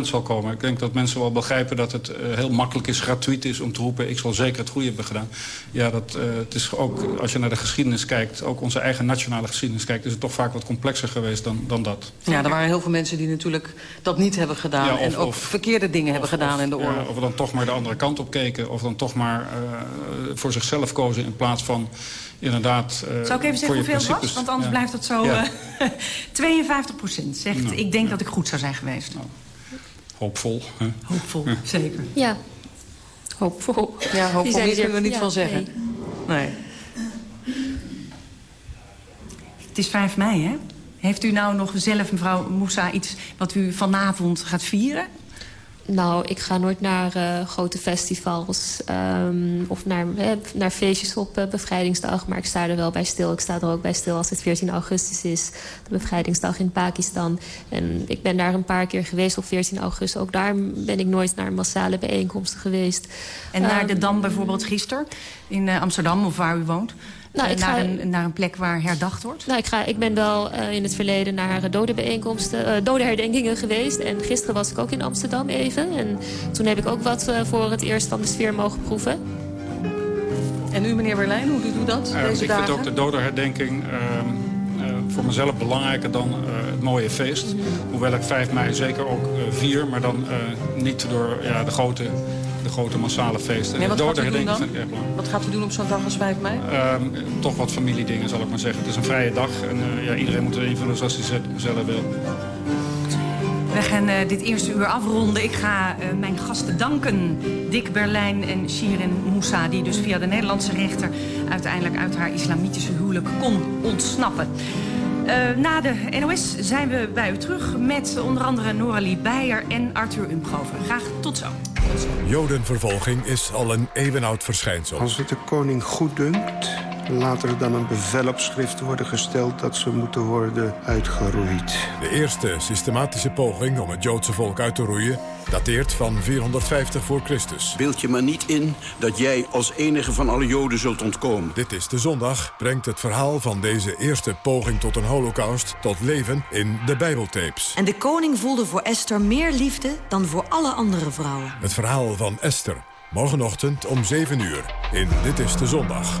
zal komen. Ik denk dat mensen wel begrijpen dat het eh, heel makkelijk is, gratuit is om te roepen... ik zal zeker het goede hebben gedaan. Ja, dat, eh, het is ook, als je naar de geschiedenis kijkt, ook onze eigen nationale geschiedenis kijkt... is het toch vaak wat complexer geweest dan, dan dat. Ja, er waren heel veel mensen die natuurlijk dat niet hebben gedaan... Ja, of- en ook of- verkeerde dingen hebben gedaan in de oorlog. Ja, of dan toch maar de andere kant op keken. Of dan toch maar eh, voor zichzelf kozen in plaats van inderdaad... eh, Zou ik even zeggen hoeveel het was? Want anders Ja. blijft het zo... Ja. eh 52 procent zegt, Nou, ik denk dat ik goed zou zijn geweest. Hoopvol. Hè? Hoopvol, zeker. Ja, hoopvol. Ja, hoopvol, Die er- kunnen we niet ja, van zeggen. nee. Nee. Het is 5 mei, hè? Heeft u nou nog zelf, mevrouw Moussa, iets wat u vanavond gaat vieren? Nou, ik ga nooit naar eh, grote festivals ehm, of naar, hè, naar feestjes op eh, bevrijdingsdag. Maar ik sta er wel bij stil. Ik sta er ook bij stil als het 14 augustus is. De bevrijdingsdag in Pakistan. En ik ben daar een paar keer geweest op 14 augustus. Ook daar ben ik nooit naar massale bijeenkomsten geweest. En naar de Ehm, Dam bijvoorbeeld gisteren in eh, Amsterdam of waar u woont? Nou, Eh, ik naar, ga- een, naar een plek waar herdacht wordt? Nou, ik, ga, ik ben wel eh, in het verleden naar dodenbijeenkomsten, eh dodenherdenkingen geweest. En gisteren was ik ook in Amsterdam even. En toen heb ik ook wat voor het eerst van de sfeer mogen proeven. En u, meneer Berlijn, hoe doet u dat deze ik dagen? vind ook de dodenherdenking ehm, eh, voor mezelf belangrijker dan eh, het mooie feest. Hoewel ik 5 mei zeker ook vier, maar dan eh, niet door ja, de, grote, de grote massale feesten. Nee, de wat gaat u doen dan? vind ik. Wat gaat u doen op zo'n dag als 5 mei? Ehm, toch wat familiedingen, zal ik maar zeggen. Het is een vrije dag en eh, ja, iedereen moet er invullen zoals hij ze- zelf wil. We gaan eh, dit eerste uur afronden. Ik ga eh, mijn gasten danken. Dick Berlijn en Shirin Moussa... die dus via de Nederlandse rechter... uiteindelijk uit haar islamitische huwelijk kon ontsnappen. Eh, na de NOS zijn we bij u terug... met onder andere Noralie Beijer en Arthur Umgrover. Graag tot zo. Jodenvervolging is al een eeuwenoud verschijnsel. Als het de koning goed dunkt, laat er dan een bevel op schrift worden gesteld... dat ze moeten worden uitgeroeid. De eerste systematische poging om het Joodse volk uit te roeien... dateert van 450 voor Christus. Beeld je maar niet in dat jij als enige van alle Joden zult ontkomen. Dit is de zondag brengt het verhaal van deze eerste poging tot een holocaust... tot leven in de Bijbeltapes. En de koning voelde voor Esther meer liefde dan voor alle andere vrouwen. Het verhaal van Esther. Morgenochtend om 7 uur in Dit is de Zondag.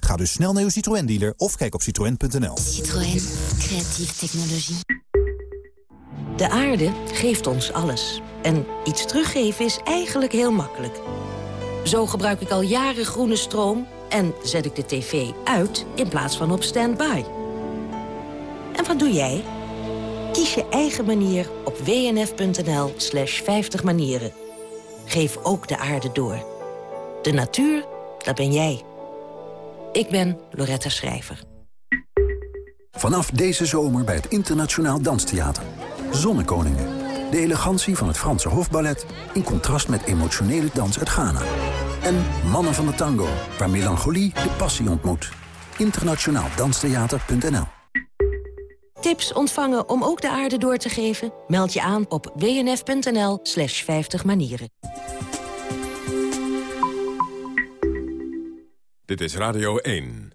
Ga dus snel naar uw Citroën-dealer of kijk op citroën.nl. Citroën. Creatieve technologie. De aarde geeft ons alles. En iets teruggeven is eigenlijk heel makkelijk. Zo gebruik ik al jaren groene stroom en zet ik de tv uit in plaats van op standby. En wat doe jij? Kies je eigen manier op wnf.nl slash 50 manieren. Geef ook de aarde door. De natuur, dat ben jij. Ik ben Loretta Schrijver. Vanaf deze zomer bij het Internationaal Danstheater. Zonnekoningen. De elegantie van het Franse hofballet... in contrast met emotionele dans uit Ghana. En Mannen van de Tango, waar melancholie de passie ontmoet. internationaaldanstheater.nl Tips ontvangen om ook de aarde door te geven? Meld je aan op wnf.nl slash 50 manieren. Dit is Radio 1.